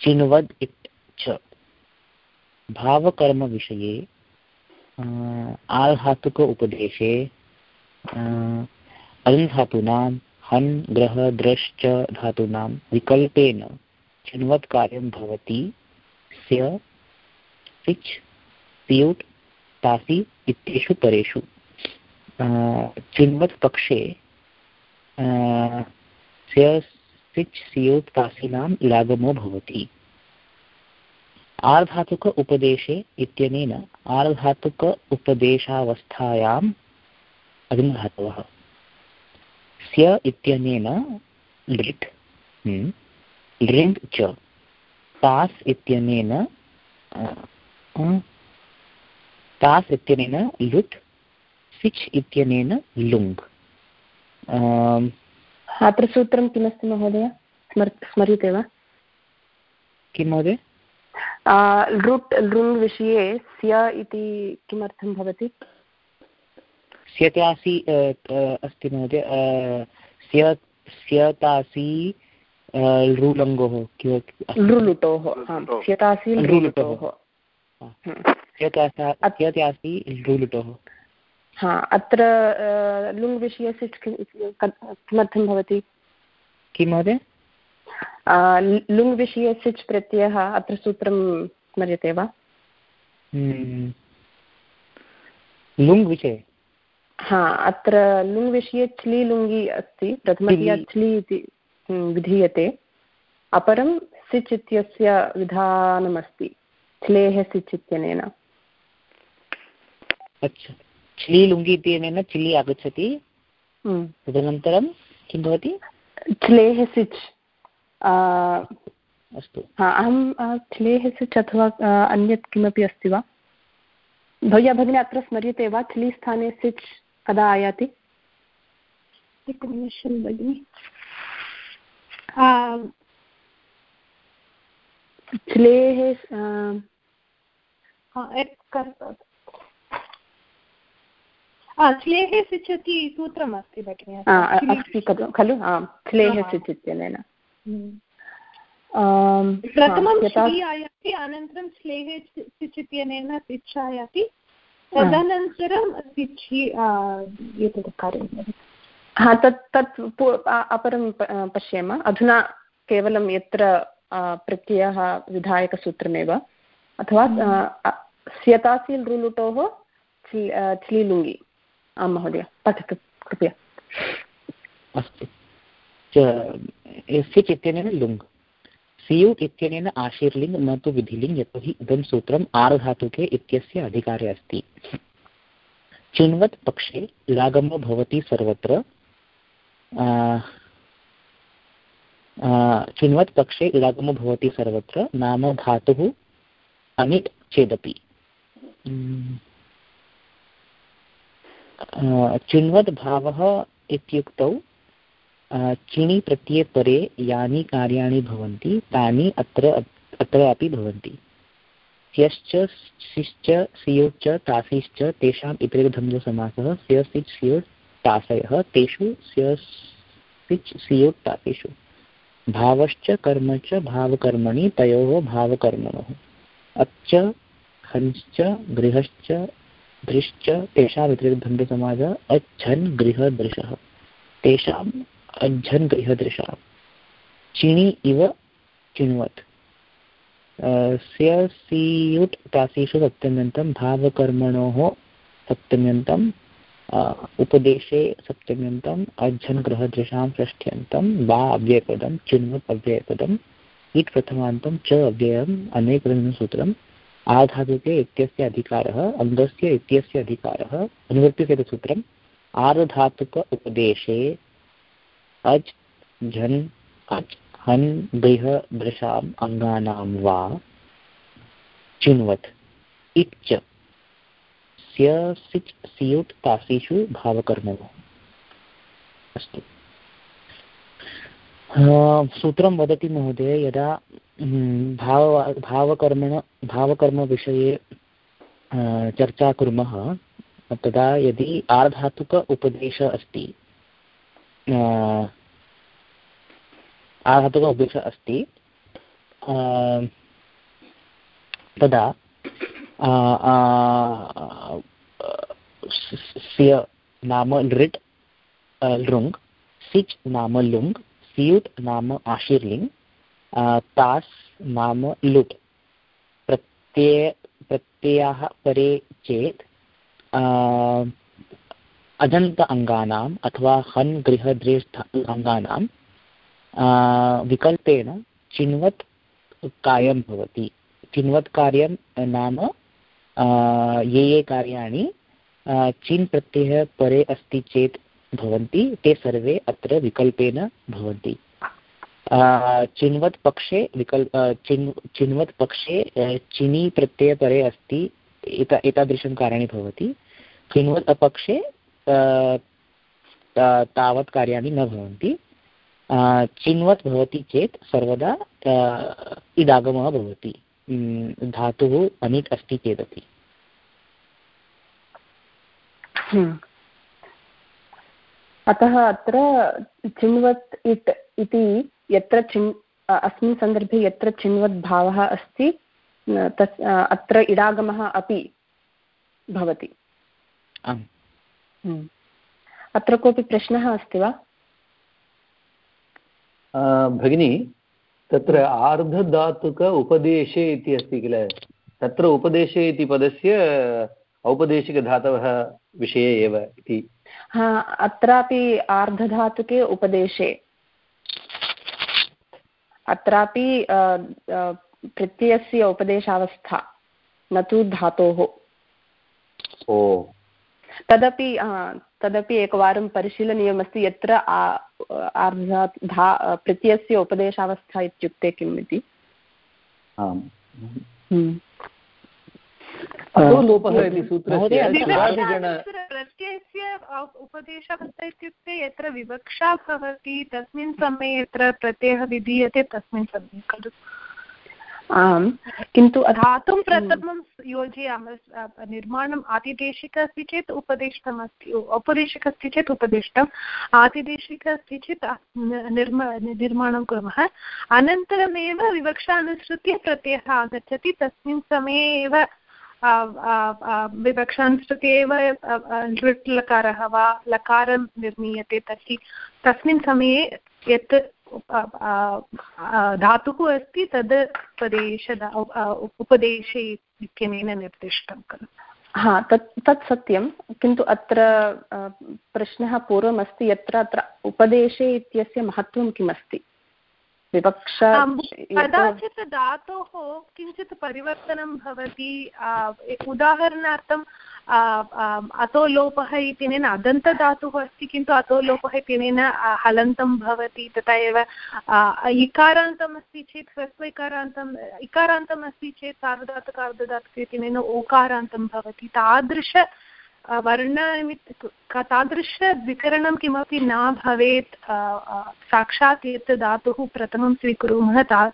चिन्वद् इत् च। भावकर्मविषये आधातुक उपदेशे अल्धातूनां हन् ग्रह द्रश्च धातूनां विकल्पेन चिन्वत् कार्यं भवति, स्य सिच् स्यूट् तासि इत्येषु परेषु। चिन्वत् पक्षे सिच् सियोत् पासिनां इडागमो भवति। आर्धातुक उपदेशे इत्यनेन आर्धातुक उपदेशावस्थायाम् अग्निधातवः स्य इत्यनेन लिट् लिङ् च। तास् इत्यनेन तास् इत्यनेन लुट् सिच् इत्यनेन लुङ् अत्र सूत्रं किमस्ति महोदय स्मर्यते वा किं महोदय लृट् लृङ् विषये स्य इति किमर्थं भवति स्यतासि अस्ति महोदय स्य स्यतासि लृलङ्गोः लृलुटोः स्यतासि लृलुटोः लृलुटोः हा अत्र लुङ् विषये किमर्थं भवति? किं महोदय? लुङ् विषये सिच् प्रत्ययः अत्र सूत्रं स्मर्यते वा? हम्म। लुङ् विषये हा अत्र लुङ् विषये छ्लि लुङ्गि अस्ति प्रथमतया छ्लि इति हम्म, विधीयते। अपरं सिच् इत्यस्य विधानमस्ति। छ्लेः सिच् इत्यनेन अच्छा छ्लि इत्यनेन चिलि आगच्छति। हम्म। तदनन्तरं किं भवति? छ्लेः सिच् अस्तु। हा अहं छ्लेः सिच् अथवा अन्यत् किमपि अस्ति वा? भव्या भगिनी अत्र स्मर्यते वा? छ्ली स्थाने सिच् कदा आयाति? एकनिमिषं भगिनि। छ्लेः श्लेः सिच् सूत्रमस्ति भगिनि अस्ति खलु? आम् श्लेः सिच् इत्यनेन प्रथमं श्री आयाति अनन्तरं श्लेः सिच् इत्यनेन सिच् आयाति तदनन्तरं सिच् एतत् कार्यं हा तत् तत् अपरं पश्येम। अधुना केवलं यत्र प्रत्ययः विधायकसूत्रमेव। अथवा स्यतासील् रुलुटोः च्लीलुङ्गि। आं महोदय, पठतु, कृपया। अस्तु। सिच् इत्यनेन लुङ् सियुट् इत्यनेन आशीर्लिङ्ग् न तु विधिलिङ्ग् यतोहि इदं सूत्रम् आर्धातुके इत्यस्य अधिकारे अस्ति। चिण्वत् पक्षे लागमो भवति सर्वत्र। चिण्वत् पक्षे इडागमो भवति सर्वत्र, नाम धातुः अनिट् चेदपि। चिण्वत् भावः इत्युक्तौ चिणि प्रत्यये परे यानि कार्याणि भवन्ति तानि अत्र अत्र अपि भवन्ति। स्यश्च शिश्च सियोच्च तासिश्च तेषाम् इतरेकधम्बसमासः स्यसिच् सियोट् तासयः तेषु स्यसिच् सियोट् तासेषु। भावश्च कर्म च भावकर्मणि तयोः भावकर्मणः। अच्च हंश्च गृहश्च धृश्च तेषाम् इतरेकधम्बसमासः अच्छन् गृहदृशः। तेषाम् अझन् गृहदृशा। चिणि इव चिण्वत्। स्य सीयुट् तासीषु सप्तम्यन्तं भावकर्मणोः सप्तम्यन्तम् उपदेशे सप्तम्यन्तम् अझन् गृहदृशां षष्ठ्यन्तं वा अव्ययपदं, चिण्वत् अव्ययपदम् इट् प्रथमान्तं च अव्ययम् अनेकसूत्रम् आधातुके इत्यस्य अधिकारः अङ्गस्य इत्यस्य अधिकारः आर्धातुक उपदेशे, अज्, झन्, अच्, हन् गृह दृशाम् अङ्गानां वा चिन्वत् इच्च, स्य, सिच् तासिषु भावकर्मणो अस्तु। सूत्रं वदति महोदय, यदा भाव, भावकर्मण, भावकर्मविषये चर्चा कुर्मः, तदा यदि आर्धातुक उपदेशः अस्ति आघातुक उपदेशः अस्ति तदा स्य नाम लृट् लृङ् सिच् नाम लुङ् सियुट् नाम आशीर्लिङ् तास् नाम लुट्, प्रत्यय प्रत्ययाः परे चेत् अजन्त अङ्गानाम् अथवा हन् गृहदृष्ट अङ्गानां विकल्पेन चिन्वत् कायं भवति। चिन्वत् कार्यं नाम ये ये कार्याणि चिन् प्रत्ययः परे अस्ति चेत् भवन्ति, ते सर्वे अत्र विकल्पेन भवन्ति। चिन्वत् पक्षे विकल्प चिन् चिन्वत् पक्षे चिनि प्रत्ययपरे अस्ति, एता, एतादृशं कार्याणि भवति। चिन्वत् अपक्षे तावत् कार्याणि न भवन्ति। चिन्वत् भवति चेत् सर्वदा इदागमः भवति। धातुः अनिट् अस्ति चेदपि। हम्म। अतः अत्र चिन्वत् इट् इति यत्र चिन् अस्मिन् सन्दर्भे यत्र चिन्वत् भावः अस्ति तस् अत्र इडागमः अपि भवति। हम्म। अत्र कोऽपि प्रश्नः अस्ति वा? भगिनी तत्र आर्धधातुक उपदेशे इति अस्ति किल? तत्र उपदेशे इति पदस्य औपदेशिकधातवः विषये एव इति अत्रापि आर्धधातुके उपदेशे। अत्रापि प्रत्ययस्य उपदेशावस्था न तु धातोः। ओ। तदपि तदपि एकवारं परिशीलनीयमस्ति यत्र आर्धा धा प्रत्ययस्य उपदेशावस्था इत्युक्ते किम् इति? आम्। हम्म। लोपः इति प्रत्ययस्य उपदेशावस्था इत्युक्ते यत्र विवक्षा भवति तस्मिन् समये यत्र प्रत्ययः विधीयते तस्मिन् समये खलु? आम् किन्तु धातुं प्रथमं योजयामः निर्माणम् आतिदेशिक अस्ति चेत् उपदिष्टमस्ति औपदेशिक अस्ति चेत् उपदिष्टम् आतिदेशिक अस्ति चेत् निर्म निर्माणं कुर्मः। अनन्तरमेव विवक्षा अनुसृत्य प्रत्ययः आगच्छति तस्मिन् समये एव विवक्षानुसृत्य एव लृट् लकारः वा लकारं निर्मीयते तर्हि तस्मिन् समये यत् धातुः अस्ति, तद् उपदेश उपदेशे इत्यनेन निर्दिष्टं खलु। हा, तत् तत् सत्यं, किन्तु अत्र प्रश्नः पूर्वमस्ति, यत्र अत्र उपदेशे इत्यस्य महत्त्वं किमस्ति? विवक्षा कदाचित् धातोः किञ्चित् परिवर्तनं भवति उदाहरणार्थं अतो लोपः इत्यनेन अदन्तधातुः अस्ति किन्तु अतो लोपः इत्यनेन हलन्तं भवति तथा एव इकारान्तम् अस्ति चेत् ह्रस्वैकारान्तम् इकारान्तम् अस्ति चेत् सार्वधातुकार्धधातुक इत्यनेन ओकारान्तं भवति तादृश वर्णनिमित्त तादृशविकरणं किमपि न भवेत् साक्षात् यत् धातुः प्रथमं स्वीकुर्मः, ता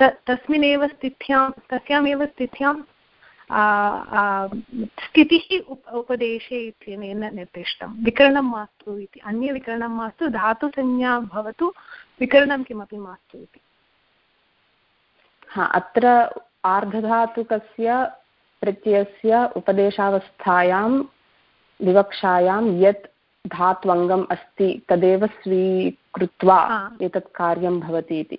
तस्मिन्नेव स्थित्यां, तस्यामेव स्थित्यां स्थितिः उप, उपदेशे इत्यनेन निर्दिष्टं। विकरणं मास्तु इति, अन्यविकरणं मास्तु, धातुसंज्ञा भवतु, विकरणं किमपि मास्तु इति। हा, अत्र आर्धधातुकस्य प्रत्ययस्य उपदेशावस्थायां विवक्षायां यत् धात्वङ्गम् अस्ति तदेव स्वीकृत्वा एतत् कार्यं भवति इति।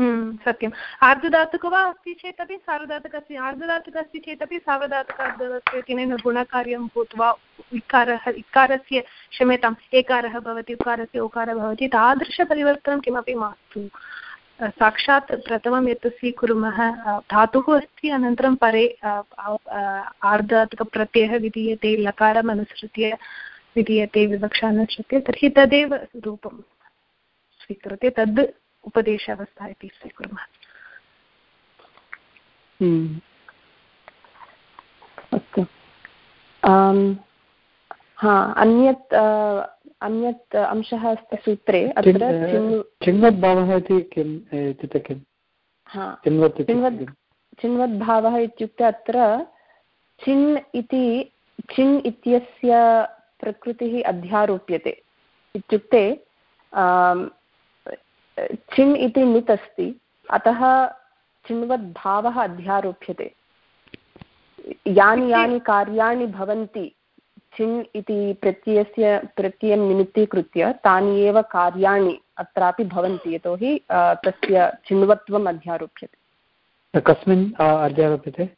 हम्म, सत्यम्। आर्धधातुकः वा अस्ति चेदपि सार्वधातुकस्य आर्धधातुकः अस्ति। चेदपि सार्वधातुकार्धधातुकेन गुणकार्यं भूत्वा इकारः इकारस्य क्षम्यताम् एकारः भवति उकारस्य ओकारः भवति। तादृशपरिवर्तनं किमपि मास्तु। साक्षात् प्रथमं यत् स्वीकुर्मः धातुः अस्ति, अनन्तरं परे आर्धातुकप्रत्ययः विधीयते लकारम् अनुसृत्य विधीयते विवक्षा अनुसृत्य, तर्हि तदेव रूपं स्वीकृत्य तद् उपदेशावस्था इति स्वीकुर्मः हम्म। अस्तु हा, अन्यत् अन्यत् अंशः अस्ति सूत्रे अत्र चिन्वद्भावः इति किम् इत्युक्ते किं चिन्वद्भावः इत्युक्ते अत्र चिन् इति चिन् इत्यस्य प्रकृतिः अध्यारोप्यते। इत्युक्ते चिन् इति मित् अस्ति अतः चिन्वद्भावः अध्यारोप्यते। यानि यानि कार्याणि भवन्ति चिन् इति प्रत्ययस्य प्रत्ययं निमित्तीकृत्य तानि एव कार्याणि अत्रापि भवन्ति यतोहि तस्य चिन्वत्वम् अध्यारोप्यते। कस्मिन् अध्यारोप्यते?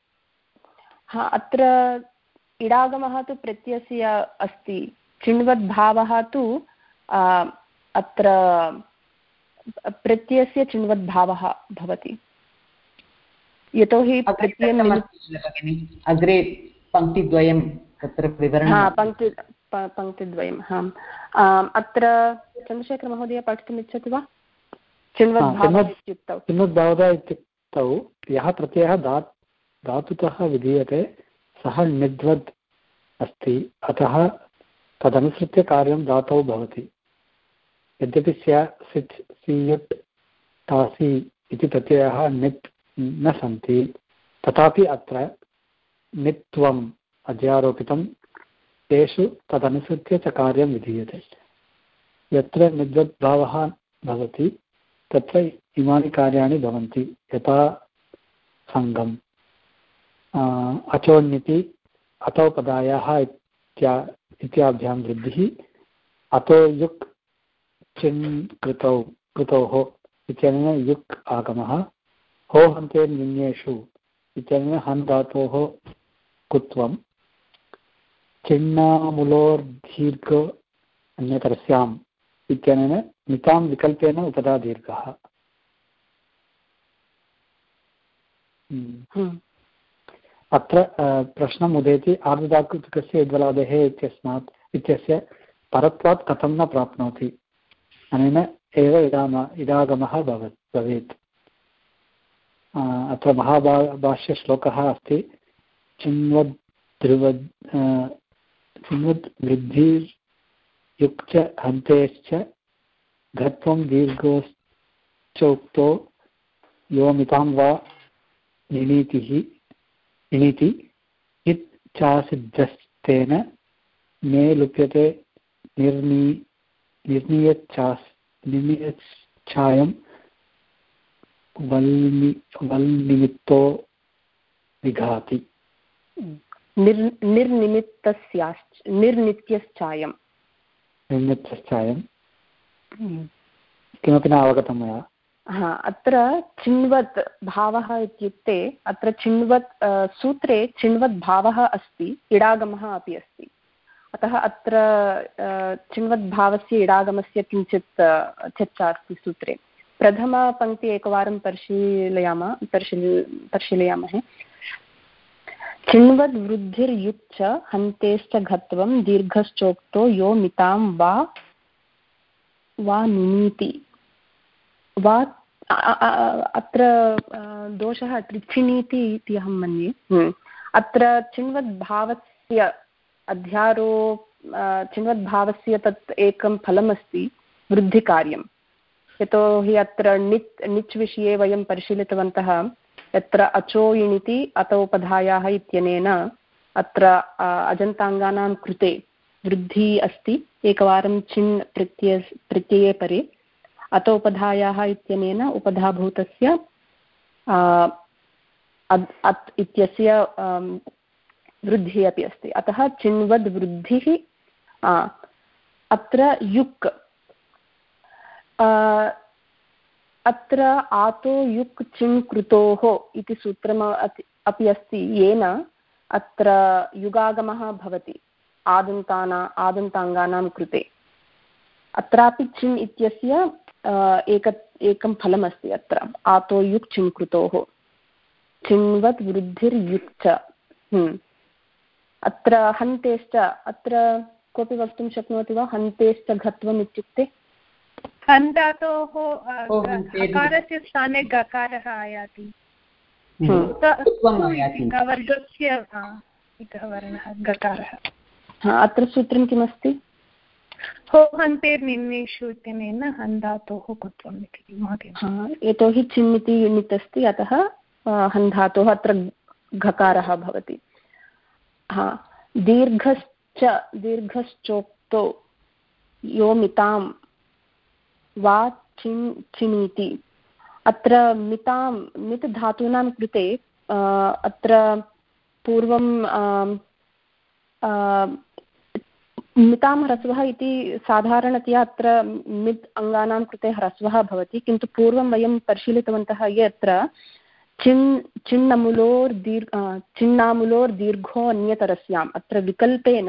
हा अत्र इडागमः तु प्रत्ययस्य अस्ति चिण्वद्भावः तु अत्र प्रत्ययस्य चिण्वद्भावः भवति। यतोहि अग्रे पङ्क्तिद्वयं तत्र विवरणं पङ्क्ति पङ्क्तिद्वयं हाम् अत्र चन्द्रशेखरमहोदय पठितुम् इच्छति वा चिन्वद्भावः इत्युक्तौ। यः प्रत्ययः धा धातुतः विधीयते सः निद्वद् अस्ति अतः तदनुसृत्य कार्यं धातौ भवति। यद्यपि स्या सिच् सियुट् तासि इति प्रत्ययः नित् न सन्ति तथापि अत्र नित्वम् अध्यारोपितं, तेषु तदनुसृत्य च कार्यं विधीयते। यत्र निद्वद्भावः भवति, तत्र इमानि कार्याणि भवन्ति। यथा सङ्गम् अचोन्यति अतोपदायाः इत्या, इत्याभ्यां वृद्धिः अतो युक् चिन् कृतौ, कृतोः इत्यनेन युक् आगमः हो निन्येषु इत्यनेन हन् धातोः कुत्वं चिन्नामुलोर्दीर्घ अन्यतरस्याम् इत्यनेन मितां विकल्पेन उपदा दीर्घः हम्म। हम्म। अत्र प्रश्नम् उदेति आर्धधातुकस्य यद्वलादेः इत्यस्मात् इत्यस्य परत्वात् कथं न प्राप्नोति अनेन एव इदाम इदागमः भवत् भवेत् अत्र महाभा भाष्यश्लोकः अस्ति चिन्वद् ध्रुवद् वृद्धिर्युक्च हन्तेश्च घत्वं दीर्घोश्चोक्तो योमितां वा इत् चासिद्धस्तेन मे लुप्यते निर्नी निर्णीयच्छास् निर्णीयच्छायं वल्नि वल्निमित्तो विघाति। निर् निर्निमित्तस्याश्च निर्नित्यश्चायं निर्नित्यश्चायं किमपि न अवगतं मया। हा अत्र चिण्वत् भावः इत्युक्ते अत्र चिण्वत् सूत्रे चिण्वत् भावः अस्ति इडागमः अपि अस्ति। अतः अत्र चिण्वद्भावस्य इडागमस्य किञ्चित् चर्चा अस्ति सूत्रे। प्रथमपङ्क्ति एकवारं परिशीलयामः परिशील परिशीलयामहे। चिण्वद्वृद्धिर्युच्च हन्तेश्च घत्वं दीर्घश्चोक्तो यो मितां वा वा निनीति वा अत्र दोषः त्रिचिनीति इति अहं मन्ये। हम्म। अत्र चिण्वद्भावस्य अध्यारो चिण्वद्भावस्य तत् एकं फलमस्ति वृद्धिकार्यं यतोहि अत्र णित् णिच् विषये वयं परिशीलितवन्तः यत्र अचो इणिति अतोपधायाः इत्यनेन अत्र अजन्ताङ्गानां कृते वृद्धिः अस्ति। एकवारं चिन् प्रत्यय, प्रत्यये परे अतोपधायाः इत्यनेन उपधाभूतस्य अत् इत्यस्य वृद्धिः अपि अस्ति। अतः चिन्वद् वृद्धिः अत्र युक् अत्र आतो युक् चिन् कृतोः इति सूत्रम् अपि अस्ति। येन अत्र युगागमः भवति आदन्ताना आदन्ताङ्गानां कृते। अत्रापि चिन् इत्यस्य एक एकं फलमस्ति अत्र। आतो युक् चिन् कृतोः चिन्वत् वृद्धिर्युक् च हम्म। अत्र हन्तेश्च अत्र कोऽपि वक्तुं शक्नोति वा? हन्तेश्च घत्वम् इत्युक्ते हन् धातोः अकारस्य स्थाने गकारः आयाति। वर्गस्य वर्णः गकारः। अत्र सूत्रं किमस्ति? हो हन्तेर्निन्नेषु इत्यनेन हन् धातोः कुत्वम् इति महोदय यतोहि चिन् इति युनित् अस्ति अतः हन् धातोः अत्र घकारः भवति। हा दीर्घश्च दीर्घश्चोक्तो यो मितां वा चिन् चिनीति। अत्र मितां, मित् धातूनां कृते अत्र पूर्वं मितां ह्रस्वः इति साधारणतया अत्र मित् अङ्गानां कृते ह्रस्वः भवति, किन्तु पूर्वं वयं परिशीलितवन्तः यत्र चिन् चिन्नमुलोर्दीर्घ चिन्नामुलोर्दीर्घो अन्यतरस्याम्, अत्र विकल्पेन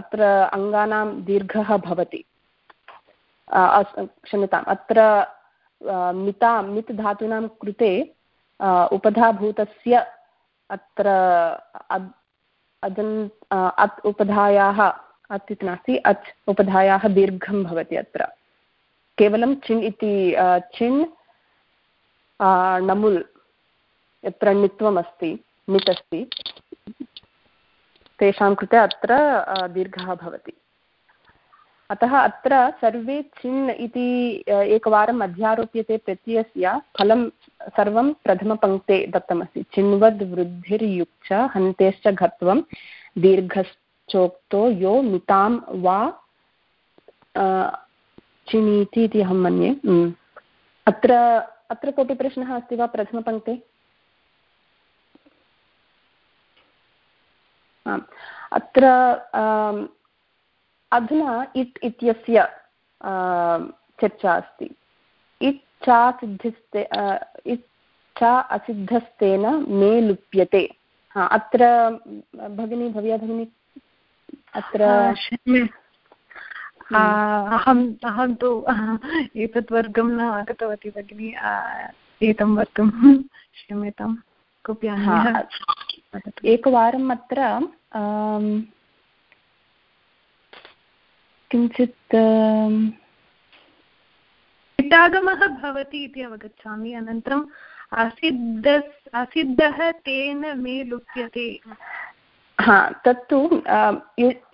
अत्र अङ्गानां दीर्घः भवति। क्षम्यताम्, अत्र मिता, मित् धातूनां कृते उपधाभूतस्य अत्र अजन् अत् उपधायाः, अत् इति नास्ति, अच् उपधायाः दीर्घं भवति अत्र। केवलं चिन् इति चिन् नमुल् यत्र णित्वम् अस्ति णित् अस्ति, तेषां कृते अत्र दीर्घः भवति। अतः अत्र सर्वे चिन् इति एकवारम् अध्यारोप्यते प्रत्ययस्य फलं सर्वं प्रथमपङ्क्ते दत्तमस्ति। चिन्वद् वृद्धिर्युक् हन्तेश्च घत्वं दीर्घश्चोक्तो यो मितां वा चिनीति इति अहं मन्ये। अत्र अत्र कोऽपि प्रश्नः अस्ति वा प्रथमपङ्क्ते? अत्र अधुना इट् इत्यस्य चर्चा अस्ति। चा सिद्धिस्ते चा असिद्धस्तेन मे लुप्यते। हा अत्र भगिनी भव्या भगिनी अत्र अहम् अहं तु एतत् वर्गं न आगतवती भगिनि एतं वर्गं क्षम्यतां। कोऽपि एकवारम् अत्र किञ्चित् पितागमः भवति इति अवगच्छामि। अनन्तरम् असिद्ध असिद्धः तेन मे लुप्यते। हा तत्तु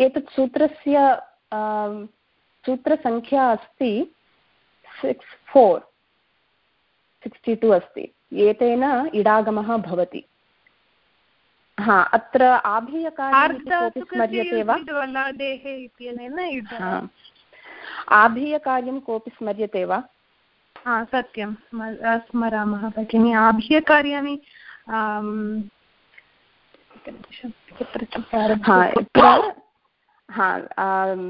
एतत् सूत्रस्य सूत्रसङ्ख्या अस्ति सिक्स् फोर् सिक्स्टि टु अस्ति। एतेन इडागमः भवति। हा अत्र आभीयकार्यं स्मर्यते वा? आभीयकार्यं कोऽपि स्मर्यते वा? हा सत्यं। स्मरामः भगिनि। आभीयकार्याणि हा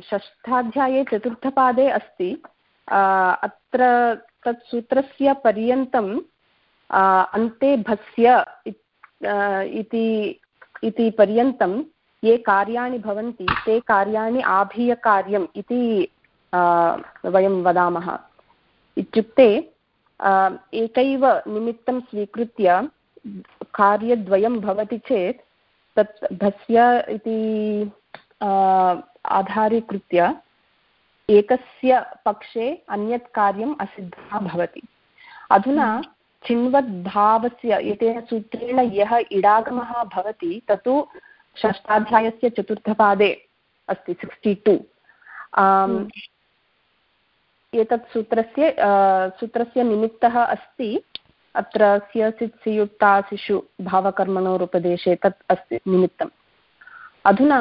षष्ठाध्याये चतुर्थपादे अस्ति। अत्र तत् सूत्रस्य पर्यन्तं अन्ते भस्य इति पर्यन्तं ये कार्याणि भवन्ति, ते कार्याणि आभीयकार्यम् इति वयं वदामः। इत्युक्ते एकैव निमित्तं स्वीकृत्य कार्यद्वयं भवति चेत्, तत् भस्य इति आधारीकृत्य एकस्य पक्षे अन्यत् कार्यम् असिद्धः भवति। अधुना चिन्वद्भावस्य एतेन सूत्रेण यः इडागमः भवति तत्तु षष्ठाध्यायस्य चतुर्थपादे अस्ति सिक्स्टि टु. एतत् सूत्रस्य सूत्रस्य निमित्तः अस्ति अत्र सियुक्तासिषु भावकर्मणोरुपदेशे तत् अस्ति निमित्तम्. अधुना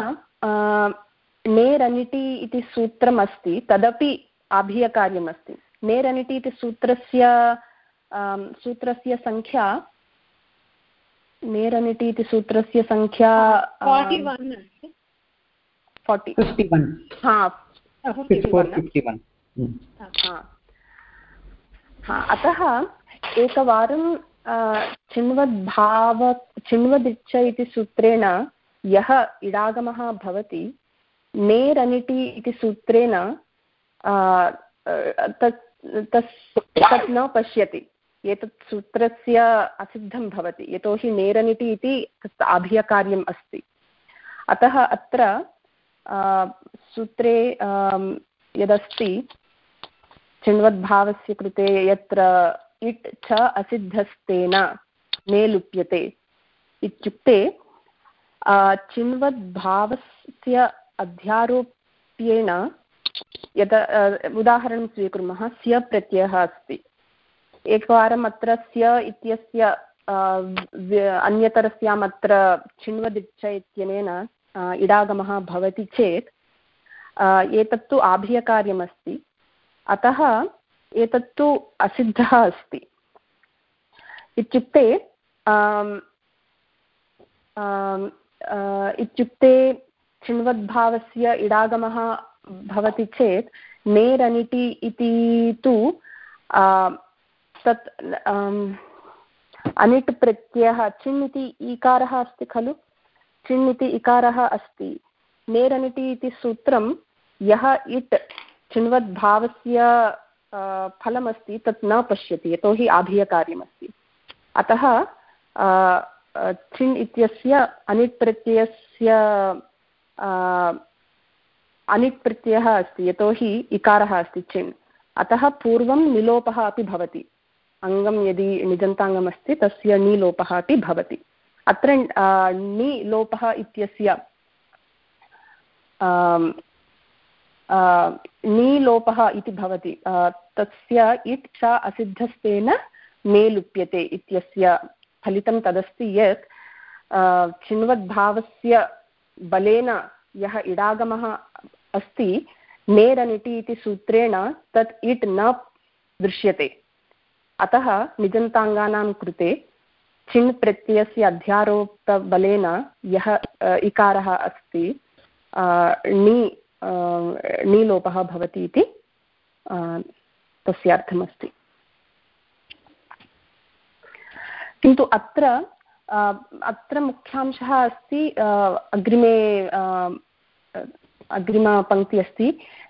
नेरनिटि इति सूत्रम् अस्ति तदपि आभीयकार्यमस्ति. नेरनिटि इति सूत्रस्य सूत्रस्य सङ्ख्या नेरनिटि इति सूत्रस्य सङ्ख्या अतः एकवारं चिन्वद्भाव चिन्वदिच्छ इति सूत्रेण यः इडागमः भवति नेरनिटि इति सूत्रेण तत् तत् न पश्यति। एतत् सूत्रस्य असिद्धं भवति, यतोहि नेरनिटि इति तत् आभ्यकार्यम् अस्ति। अतः अत्र सूत्रे यदस्ति, चिण्वद्भावस्य कृते यत्र इट् च असिद्धस्तेन ने लुप्यते इत्युक्ते चिन्वद्भावस्य अध्यारोप्येण यत् उदाहरणं स्वीकुर्मः स्य प्रत्ययः अस्ति। एकवारम् अत्र स्य इत्यस्य अन्यतरस्याम् अत्र चिण्वदिच्छ इत्यनेन इडागमः भवति चेत् एतत्तु आभ्यकार्यमस्ति। अतः एतत्तु असिद्धः अस्ति। इत्युक्ते इत्युक्ते चिण्वद्भावस्य इडागमः भवति चेत्, नेरनिटि इति तु तत् अनिट् प्रत्ययः चिन् इति ईकारः अस्ति खलु? चिन् इति इकारः अस्ति। नेरनिटि इति सूत्रं यः इट् चिण्वद्भावस्य फलमस्ति तत् न पश्यति, यतोहि आधीयकार्यमस्ति। अतः चिन् इत्यस्य अनिट् प्रत्ययस्य अनिट् प्रत्ययः अस्ति, यतोहि इकारः अस्ति चिन् अतः पूर्वं निलोपः अपि भवति। अङ्गं यदि निजन्ताङ्गमस्ति, तस्य नीलोपः अपि भवति। अत्र नीलोपः इत्यस्य नीलोपः इति भवति। तस्य इट् च असिद्धस्तेन नेलुप्यते इत्यस्य फलितं तदस्ति यत् चिन्वद्भावस्य बलेन यः इडागमः अस्ति नेरनिटि इति सूत्रेण तत् इट् न दृश्यते। अतः निजन्ताङ्गानां कृते चिन् प्रत्ययस्य अध्यारोप्तबलेन यः इकारः अस्ति णि णीलोपः भवति इति तस्य अर्थमस्ति। किन्तु अत्र अत्र मुख्यांशः अस्ति अग्रिमे अग्रिमपङ्क्ति अस्ति,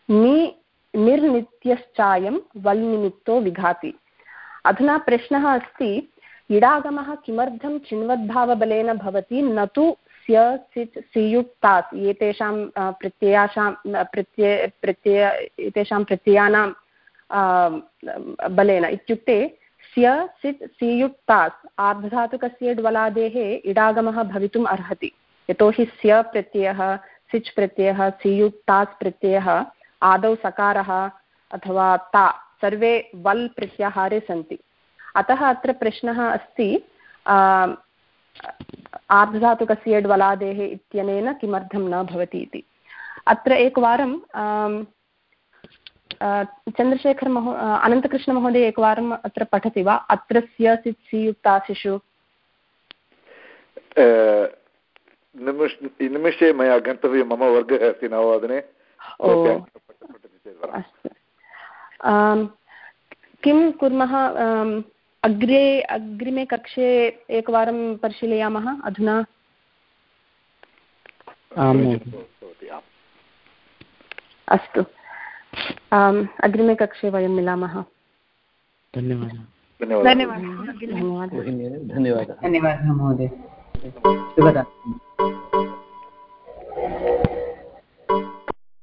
नि, निर्नित्यश्चायं वल्निमित्तो विघाति। अधुना प्रश्नः अस्ति, इडागमः किमर्थं चिन्वद्भावबलेन भवति? न तु स्य सिच् सियुक्तास् एतेषां प्रत्ययाशां प्रत्यय प्रत्यय, एतेषां प्रत्ययानां बलेन इत्युक्ते स्य सिच् सियुक्तास् आर्धधातुकस्य ड्वलादेः इडागमः भवितुम् अर्हति। यतोहि स्य प्रत्ययः, सिच् प्रत्ययः सियुक्तास् प्रत्ययः, आदौ सकारः अथवा ता। सर्वे वल् प्रत्याहारे सन्ति। अतः अत्र प्रश्नः अस्ति आर्धधातुकस्य ड्वलादेः इत्यनेन किमर्थं न भवति इति। अत्र एकवारं चन्द्रशेखरमहो अनन्तकृष्णमहोदय एकवारम् अत्र पठति वा? अत्र स्य सित् सियुक्ताशिषु निमिष निमिषे मया गन्तव्यं मम वर्गः अस्ति नववादने। अस्तु। किं कुर्मः अग्रे अग्रिमे कक्षे एकवारं परिशीलयामः अधुना? अस्तु। अग्रिमे कक्षे वयं मिलामः। धन्यवादः। धन्यवादः। धन्यवादः। धन्यवादः महोदय। शुभरात्रिः।